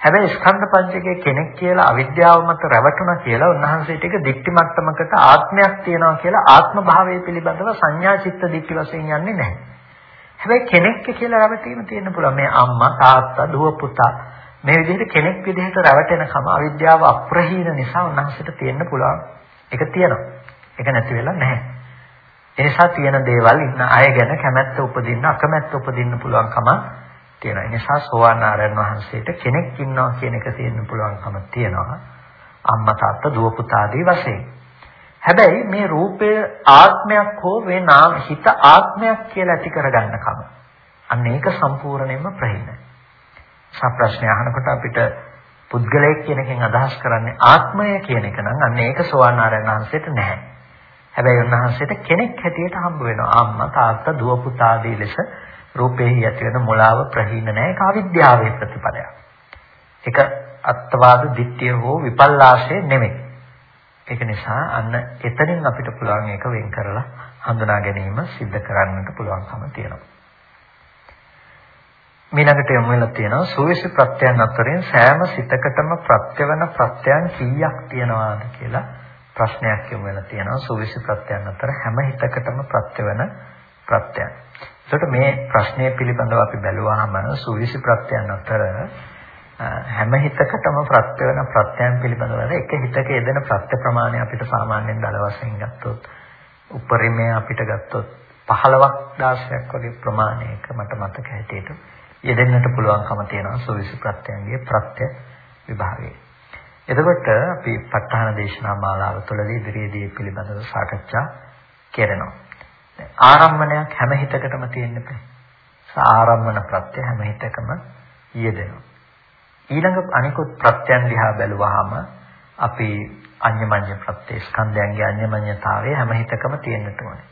හැබැයි ස්කන්ධ පංචකයේ කෙනෙක් කියලා අවිද්‍යාව මත රැවටුණා කියලා උන්වහන්සේට ඒක දික්ටි මට්ටමකට ආත්මයක් තියෙනවා කියලා ආත්ම භාවය පිළිබඳව සංඥා චිත්ත දික්ටි වශයෙන් යන්නේ නැහැ. හැබැයි කෙනෙක් කියලා රැවටීම තියෙන්න පුළුවන්. මේ අම්මා, තාත්තා, දුව, පුතා මේ විදිහට කෙනෙක් විදිහට රැවටෙනකම අවිද්‍යාව අප්‍රහීන නිසා උන්වහන්සේට තියෙන්න පුළුවන්. ඒක තියෙනවා. ඒක නැති වෙලා නැහැ. ඒ නිසා තියෙන දේවල් ඉන්න අය ගැන කැමැත්ත උපදින්න අකමැත්ත උපදින්න පුළුවන්කම තියෙනවා. ඒ නිසා සෝවාන් ආරයන් වහන්සේට කෙනෙක් ඉන්නවා කියන එක තියෙන්න පුළුවන්කම තියෙනවා. අම්මා තාත්තා දුව පුතා ආදී වශයෙන්. හැබැයි මේ රූපය ආත්මයක් හෝ මේ නාම හිත ආත්මයක් කියලා ඇති කරගන්නකම අන්න ඒක සම්පූර්ණයෙන්ම ප්‍රහීනයි. සා ප්‍රශ්න අහනකොට අපිට පුද්ගලයෙක් කියන එකෙන් අදහස් කරන්නේ ආත්මය කියන එක නම් අන්න ඒක සෝවාන් ආරයන් වහන්සේට නැහැ. හැබැයි උන්වහන්සේට කෙනෙක් හැටියට හම්බ වෙනවා. අම්මා තාත්තා දුව පුතා ආදී ලෙස රූපේහි ඇති වෙන මුලාව ප්‍රහීන නැහැ. ඒක අවිද්‍යාවේ ප්‍රතිඵලයක්. ඒක අත්වාද දිට්ඨිය හෝ විපල්ලාශය නෙමෙයි. ඒක නිසා අන්න එතනින් අපිට පුළුවන් ඒක වෙන් කරලා හඳුනා ගැනීම සිද්ධ කරන්නට පුළුවන්කම තියෙනවා. මීළඟට යමු වෙලා තියෙනවා සුවිසි ප්‍රත්‍යයන් අතරින් සෑම සිතකටම ප්‍රත්‍යවන ප්‍රත්‍යයන් කීයක් තියෙනවාද කියලා ප්‍රශ්නයක් යමු වෙලා තියෙනවා සුවිසි ප්‍රත්‍යයන් අතර හැම හිතකටම ප්‍රත්‍යවන ප්‍රත්‍යයන්. එතකොට මේ ප්‍රශ්නය පිළිබඳව අපි බැලුවාම සුවිසි ප්‍රත්‍යයන් අතර හැම හිතකටම ප්‍රත්‍ය වෙන ප්‍රත්‍යයන් පිළිබඳව එක හිතක යෙදෙන ප්‍රත්‍ය ප්‍රමාණය අපිට සාමාන්‍යයෙන් දල වශයෙන් ගත්තොත් උපරිමය අපිට ගත්තොත් 15ක් 16ක් වගේ ප්‍රමාණයක මට මතක හැටියට යෙදෙන්නට පුළුවන්කම තියෙනවා සුවිසි ප්‍රත්‍යයන්ගේ ප්‍රත්‍ය විභාගයේ. එතකොට අපි ප ဋ ාහන දේශනා මාලාව තුළදී ඉදිරියේදී පිළිබඳව සාකච්ඡා කරනවා. ආරම්මණයක් හැම හිතකටම තියෙන්න බෑ. ආරම්මන ප්‍රත්‍ය හැම හිතකම යෙදෙනවා. ඊළඟ අනිකුත් ප්‍රත්‍යයන් දිහා බැලුවාම අපි අඤ්ඤමඤ්ඤ ප්‍රත්‍ය ස්කන්ධයන්ගේ අඤ්ඤමඤ්ඤතාවය හැම හිතකම තියෙන්නට ඕනේ.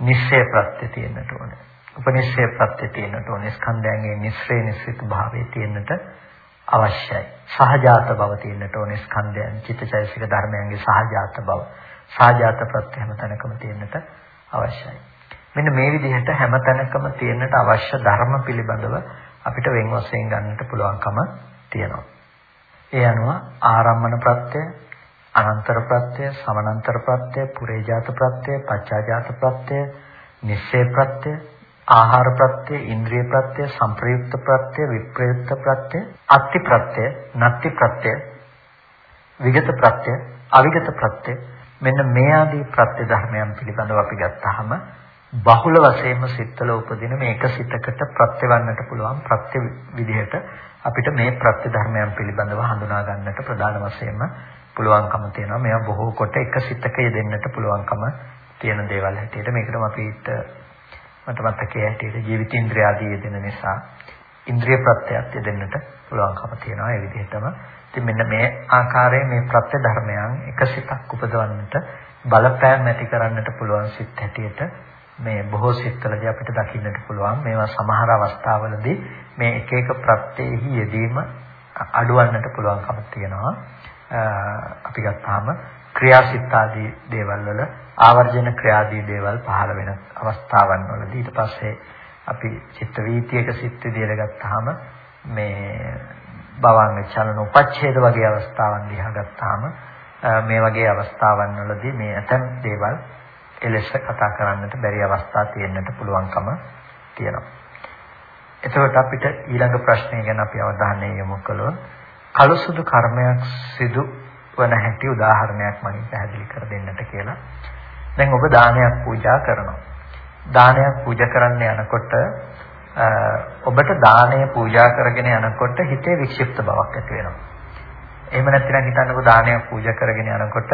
නිශ්චය ප්‍රත්‍ය තියෙන්නට ඕනේ. උපනිශ්චය ප්‍රත්‍ය තියෙන්නට ඕනේ. ස්කන්ධයන්ගේ නිශ්චය නිශ්චිත භාවය තියෙන්නට අවශ්‍යයි. සහජාත බව තියෙන්නට ඕනේ ස්කන්ධයන් චිත්තචෛසික ධර්මයන්ගේ සහජාත බව. සහජාත ප්‍රත්‍ය හැම තැනකම තියෙන්නට අවශ්‍යයි. මෙන්න මේ විදිහට හැම තැනකම තියෙන්නට අවශ්‍ය ධර්ම පිළිබඳව අපිට වෙන් වශයෙන් ගන්නට පුළුවන්කම තියෙනවා. ඒ අනුව ආරම්මන ප්‍රත්‍ය, අනන්තර ප්‍රත්‍ය, සමනන්තර ප්‍රත්‍ය, පුරේජාත ප්‍රත්‍ය, පච්චාජාත ප්‍රත්‍ය, නිස්සය ප්‍රත්‍ය, ආහාර ප්‍රත්‍ය, ඉන්ද්‍රිය ප්‍රත්‍ය, සංප්‍රයුක්ත ප්‍රත්‍ය, විප්‍රයුක්ත ප්‍රත්‍ය, අත්ති ප්‍රත්‍ය, නත්ති ප්‍රත්‍ය, විගත ප්‍රත්‍ය, අවිගත ප්‍රත්‍ය මෙන්න මේ ආදී ප්‍රත්‍ය ධර්මයන් පිළිබඳව අපි ගත්තාම බහුල වශයෙන්ම සිත්වල උපදින මේ එක සිතකට ප්‍රත්‍යවන්නට පුළුවන් ප්‍රත්‍ය විදිහට අපිට මේ ප්‍රත්‍ය ධර්මයන් පිළිබඳව හඳුනා ගන්නට ප්‍රධාන වශයෙන්ම පුළුවන්කම තියෙනවා. මේවා බොහෝ කොට එක සිතක යෙදෙන්නට පුළුවන්කම තියෙන දේවල් හැටියට මේකට අපිට මට මතකයේ හැටියට ජීවිතේන්ද්‍රය ආදී යෙදෙන නිසා ඉන්ද්‍රිය ප්‍රත්‍යයත් යෙදෙන්නට පුළුවන්කම තියෙනවා. ඒ විදිහටම ඉතින් මෙන්න මේ ආකාරයේ මේ ප්‍රත්‍ය ධර්මයන් එක සිතක් උපදවන්නට බලපෑම් ඇති කරන්නට පුළුවන් සිත් හැටියට මේ බොහෝ සිත්වලදී අපිට දකින්නට පුළුවන් මේවා සමහර අවස්ථාවලදී මේ එක එක ප්‍රත්‍යෙහි යෙදීම අඩුවන්නට පුළුවන්කම තියෙනවා අපි ගත්තාම ක්‍රියාසිත ආදී දේවල් වල ආවර්ජන ක්‍රියාදී දේවල් පහළ වෙන අවස්ථාවන් වලදී ඊට පස්සේ අපි චිත්ත වීතියක සිත් විදියට ගත්තාම මේ භවංග චලන උපච්ඡේද වගේ අවස්ථාවන් දිහා ගත්තාම මේ වගේ අවස්ථාවන් වලදී මේ ඇතම් දේවල් එලෙස කතා කරන්නට බැරි අවස්ථා තියෙන්නට පුළුවන්කම තියෙනවා. එතකොට අපිට ඊළඟ ප්‍රශ්නය ගැන අපි අවධානය යොමු කළොත් කළු සුදු කර්මයක් සිදු වන හැටි උදාහරණයක් මගින් පැහැදිලි කර දෙන්නට කියලා. දැන් ඔබ දානයක් පූජා කරනවා. දානයක් පූජා කරන්න යනකොට ඔබට දානය පූජා කරගෙන යනකොට හිතේ වික්ෂිප්ත බවක් ඇති වෙනවා. එහෙම නැත්නම් හිතන්නකෝ දානයක් පූජා කරගෙන යනකොට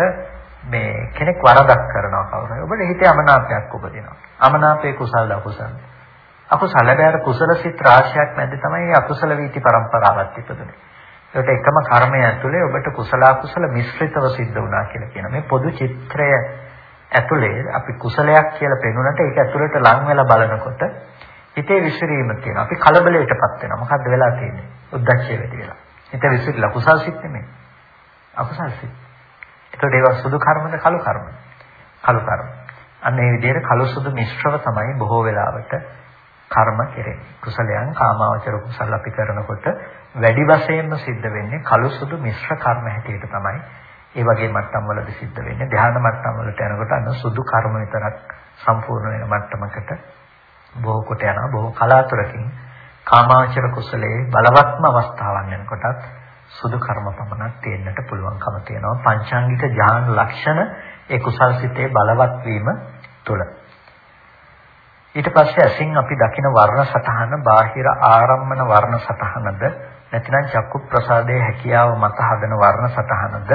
මේ කෙනෙක් වරදක් කරනවා කවුරු හරි. ඔබට හිතේ අමනාපයක් උපදිනවා. අමනාපේ කුසලද අකුසලද? අකුසල බෑර කුසල සිත් රාශියක් නැද්ද තමයි මේ අකුසල වීති પરම්පරාවක් ඉපදුනේ. ඒකට එකම කර්මය ඇතුලේ ඔබට කුසල අකුසල මිශ්‍රිතව සිද්ධ වුණා කියලා කියනවා. මේ පොදු චිත්‍රය ඇතුලේ අපි කුසලයක් කියලා පෙන්වනට ඒක ඇතුලට ලං වෙලා බලනකොට හිතේ විසිරීම තියෙනවා. අපි කලබලයටපත් වෙනවා. මොකද්ද වෙලා තියෙන්නේ? උද්දච්චය වැඩි වෙලා. හිත විසිරලා කුසල් සිත් නෙමෙයි. අකුසල් සිත්. ඒකට ඒවා සුදු කර්මද කළු කර්මද? කළු කර්ම. අන්න ඒ විදිහට කළු සුදු මිශ්‍රව තමයි බොහෝ වෙලාවට කර්ම කෙරෙන්නේ. කුසලයන් කාමාවචර කුසල අපි කරනකොට වැඩි වශයෙන්ම සිද්ධ වෙන්නේ කළු සුදු මිශ්‍ර කර්ම හැටියට තමයි. ඒ වගේ මට්ටම් වලදී සිද්ධ වෙන්නේ ධ්‍යාන මට්ටම් වලට යනකොට අන්න සුදු කර්ම විතරක් සම්පූර්ණ වෙන මට්ටමකට බොහෝ කොට යනවා. බොහෝ කලාතුරකින් කාමාවචර කුසලයේ බලවත්ම අවස්ථාවන් වෙනකොටත් සුදු කර්ම පමණක් තියෙන්නට පුළුවන්කම තියෙනවා. පංචාංගික ඥාන ලක්ෂණ ඒ කුසල් සිතේ බලවත් වීම තුළ ඊට පස්සේ ඇසින් අපි දකින වර්ණ සතහන බාහිර ආරම්මන වර්ණ සතහනද නැතිනම් චක්කු ප්‍රසාදයේ හැකියාව මත හදන වර්ණ සතහනද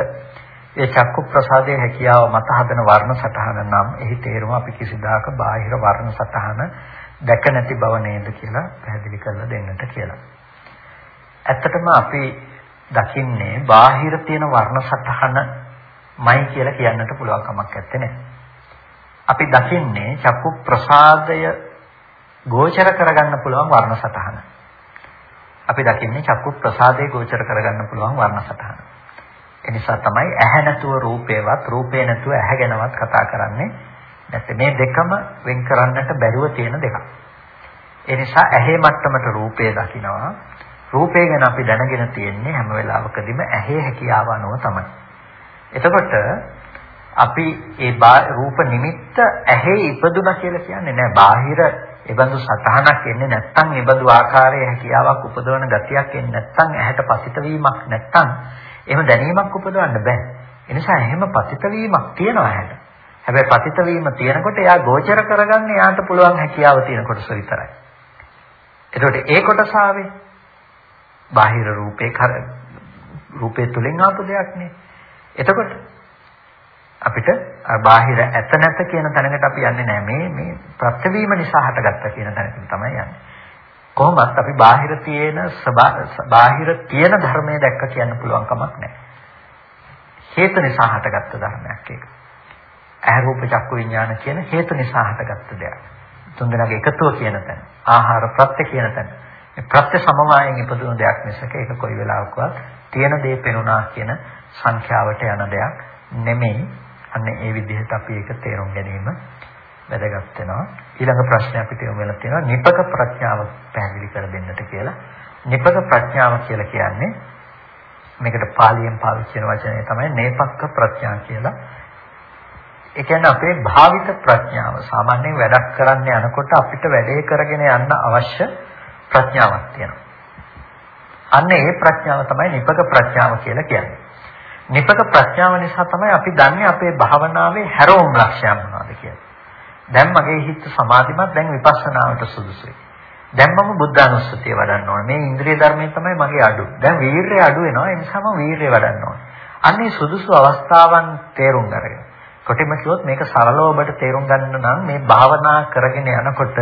ඒ චක්කු ප්‍රසාදයේ හැකියාව මත හදන වර්ණ සතහන නම් එහි තේරුම අපි කිසිදාක බාහිර වර්ණ සතහන දැක නැති බව නේද කියලා පැහැදිලි කරලා දෙන්නට කියලා. ඇත්තටම අපි දකින්නේ බාහිර තියෙන වර්ණ සතහනමයි කියලා කියන්නට පුළුවන් කමක් නැත්තේ. අපි දකින්නේ චක්කු ප්‍රසාදය ගෝචර කරගන්න පුළුවන් වර්ණ සතහන. අපි දකින්නේ චක්කු ප්‍රසාදේ ගෝචර කරගන්න පුළුවන් වර්ණ සටහන. ඒ නිසා තමයි ඇහැ නැතුව රූපේවත් රූපේ නැතුව ඇහැ ගැනවත් කතා කරන්නේ නැත්නම් මේ දෙකම වෙන් කරන්නට බැරුව තියෙන දෙකක්. ඒ නිසා ඇහි මට්ටමට රූපේ දකිනවා රූපේ ගැන අපි දැනගෙන තියෙන්නේ හැම වෙලාවකදීම ඇහි හැකියාව අනුව තමයි. එතකොට අපි ඒ රූප නිමිත්ත ඇහි ඉපදුනා කියලා කියන්නේ නෑ බාහිර ඒබඳු සතහනක් එන්නේ නැත්නම් ඒබඳු ආකාරයේ හැකියාවක් උපදවන ගතියක් එන්නේ නැත්නම් ඇහැට පසිත වීමක් නැත්නම් එහෙම දැනීමක් උපදවන්න බෑ. ඒ නිසා එහෙම පසිත වීමක් තියෙනවා ඇහැට. හැබැයි පතිත වීම තියෙනකොට එයා ගෝචර කරගන්න එයාට පුළුවන් හැකියාව තියෙන කොටස විතරයි. එතකොට ඒ කොටස ආවේ බාහිර රූපේ කර රූපේ තුලින් ආපු දෙයක් නේ. එතකොට අපිට බාහිර ඇත නැත කියන තැනකට අපි යන්නේ නැහැ. මේ මේ ප්‍රත්‍යවීම නිසා හටගත්ත කියන තැනකින් තමයි යන්නේ. කොහොමත් අපි බාහිර තියෙන බාහිර තියෙන ධර්මයේ දැක්ක කියන්න පුළුවන් කමක් නැහැ. හේතු නිසා හටගත්ත ධර්මයක් ඒක. ඇහැ රූප චක්කු විඥාන කියන හේතු නිසා හටගත්ත දෙයක්. තුන්දෙනාගේ එකතුව කියන තැන. ආහාර ප්‍රත්‍ය කියන තැන. මේ ප්‍රත්‍ය සමவாயයෙන් ඉපදුණු දෙයක් මිසක ඒක කොයි වෙලාවකවත් තියෙන දේ පෙනුණා කියන සංඛ්‍යාවට යන දෙයක් නෙමෙයි. අන්න ඒ විදිහට අපි ඒක තේරුම් ගැනීම වැදගත් වෙනවා. ඊළඟ ප්‍රශ්නේ අපිට යොමු වෙලා තියෙනවා නිපක ප්‍රඥාව පැහැදිලි කර දෙන්නට කියලා. නිපක ප්‍රඥාව කියලා කියන්නේ මේකට පාලියෙන් පාවිච්චි කරන වචනය තමයි නේපක්ක ප්‍රඥා කියලා. ඒ කියන්නේ අපේ භාවිත ප්‍රඥාව සාමාන්‍යයෙන් වැඩක් කරන්න යනකොට අපිට වැඩේ කරගෙන යන්න අවශ්‍ය ප්‍රඥාවක් තියෙනවා. අන්න ඒ ප්‍රඥාව තමයි නිපක ප්‍රඥාව කියලා කියන්නේ. නිපක ප්‍රඥාව නිසා තමයි අපි දන්නේ අපේ භාවනාවේ හැරවුම් ලක්ෂ්‍යය මොනවද කියලා. දැන් මගේ හිත සමාධිමත් දැන් විපස්සනාවට සුදුසුයි. දැන් මම බුද්ධානුස්සතිය වඩන්න ඕනේ. මේ ඉන්ද්‍රිය ධර්මයේ තමයි මගේ අඩු. දැන් වීරය අඩු වෙනවා. ඒ නිසා මම වීරය වඩන්න ඕනේ. අන්නේ සුදුසු අවස්ථාවන් තේරුම් ගන්න. කොටිම කිව්වොත් මේක සරලව ඔබට තේරුම් ගන්න නම් මේ භාවනා කරගෙන යනකොට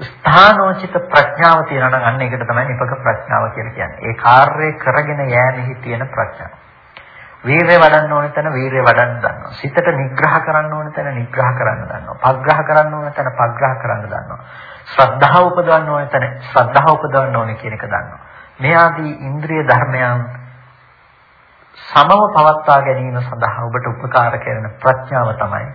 ස්ථානෝචිත ප්‍රඥාව තියෙනවා නම් අන්න ඒකට තමයි නිපක ප්‍රඥාව කියලා කියන්නේ. ඒ කාර්යය කරගෙන යෑමෙහි තියෙන ප්‍රඥාව. වීරය වඩන්න ඕන තැන වීරය වඩන්න දන්නවා. සිතට නිග්‍රහ කරන්න ඕන තැන නිග්‍රහ කරන්න දන්නවා. පග්‍රහ කරන්න ඕන තැන පග්‍රහ කරන්න දන්නවා. ශ්‍රද්ධාව උපදවන්න ඕන තැන ශ්‍රද්ධාව උපදවන්න ඕනේ කියන එක දන්නවා. මේ ආදී ඉන්ද්‍රිය ධර්මයන් සමව පවත්වා ගැනීම සඳහා ඔබට උපකාර කරන ප්‍රඥාව තමයි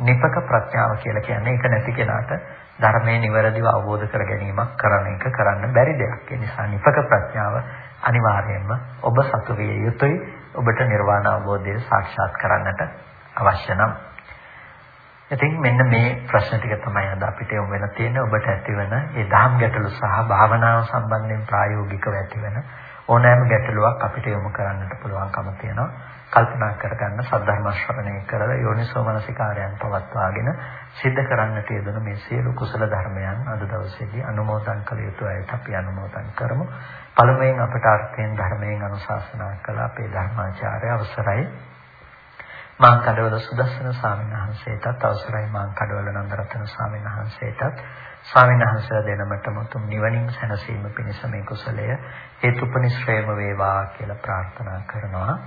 නිපක ප්‍රඥාව කියලා කියන්නේ. ඒක නැති කෙනාට ධර්මයේ නිවැරදිව අවබෝධ කර ගැනීමක් කරන එක කරන්න බැරි දෙයක්. ඒ නිසා නිපක ප්‍රඥාව අනිවාර්යයෙන්ම ඔබ සතු විය යුතුයි. ඔබට නිර්වාණ අවබෝධය සාක්ෂාත් කරන්නට අවශ්‍ය නම්. ඉතින් මෙන්න මේ ප්‍රශ්න ටික තමයි අද අපිට යොමු වෙලා තියෙන්නේ. ඔබට ඇතිවන ඒ දහම් ගැටලු සහ භාවනාව සම්බන්ධයෙන් ප්‍රායෝගිකව ඇතිවන ඕනෑම ගැටලුවක් අපිට යොමු කරන්නට පුළුවන්කම තියෙනවා. කල්පනා කරගන්න සද්ධර්ම ශ්‍රවණය කරලා යෝනිසෝ මනසිකාරයන් පවත්වාගෙන සිද්ධ කරන්නට යෙදුණු මේ සියලු කුසල ධර්මයන් අද දවසේදී අනුමෝදන් කළ යුතු අයට අපි අනුමෝදන් කරමු. පළමුවෙන් අපට අර්ථයෙන් ධර්මයෙන් අනුශාසනා කළ අපේ ධර්මාචාර්ය අවසරයි. මාං කඩවල සුදස්සන ස්වාමීන් වහන්සේටත් අවසරයි. මාං කඩවල නන්දරත්න ස්වාමීන් වහන්සේටත් ස්වාමීන් වහන්සේලා දෙනමට මුතුන් නිවනින් සැනසීම පිණිස මේ කුසලය හේතුපනිශ්‍රේම වේවා කියලා ප්‍රාර්ථනා කරනවා.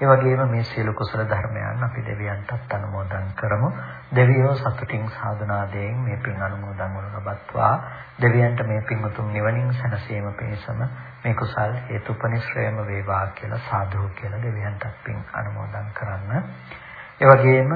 ඒ වගේම මේ සියලු කුසල ධර්මයන් අපි දෙවියන්ටත් අනුමෝදන් කරමු. දෙවියෝ සතුටින් සාධනාදයෙන් මේ පින් අනුමෝදන් වනු ලබත්වා දෙවියන්ට මේ පින් උතුම් නිවනින් සැනසීම පිණිසම මේ කුසල් හේතුපනිශ්‍රයම වේවා කියලා සාදු කියලා දෙවියන්ටත් පින් අනුමෝදන් කරන්න. ඒ වගේම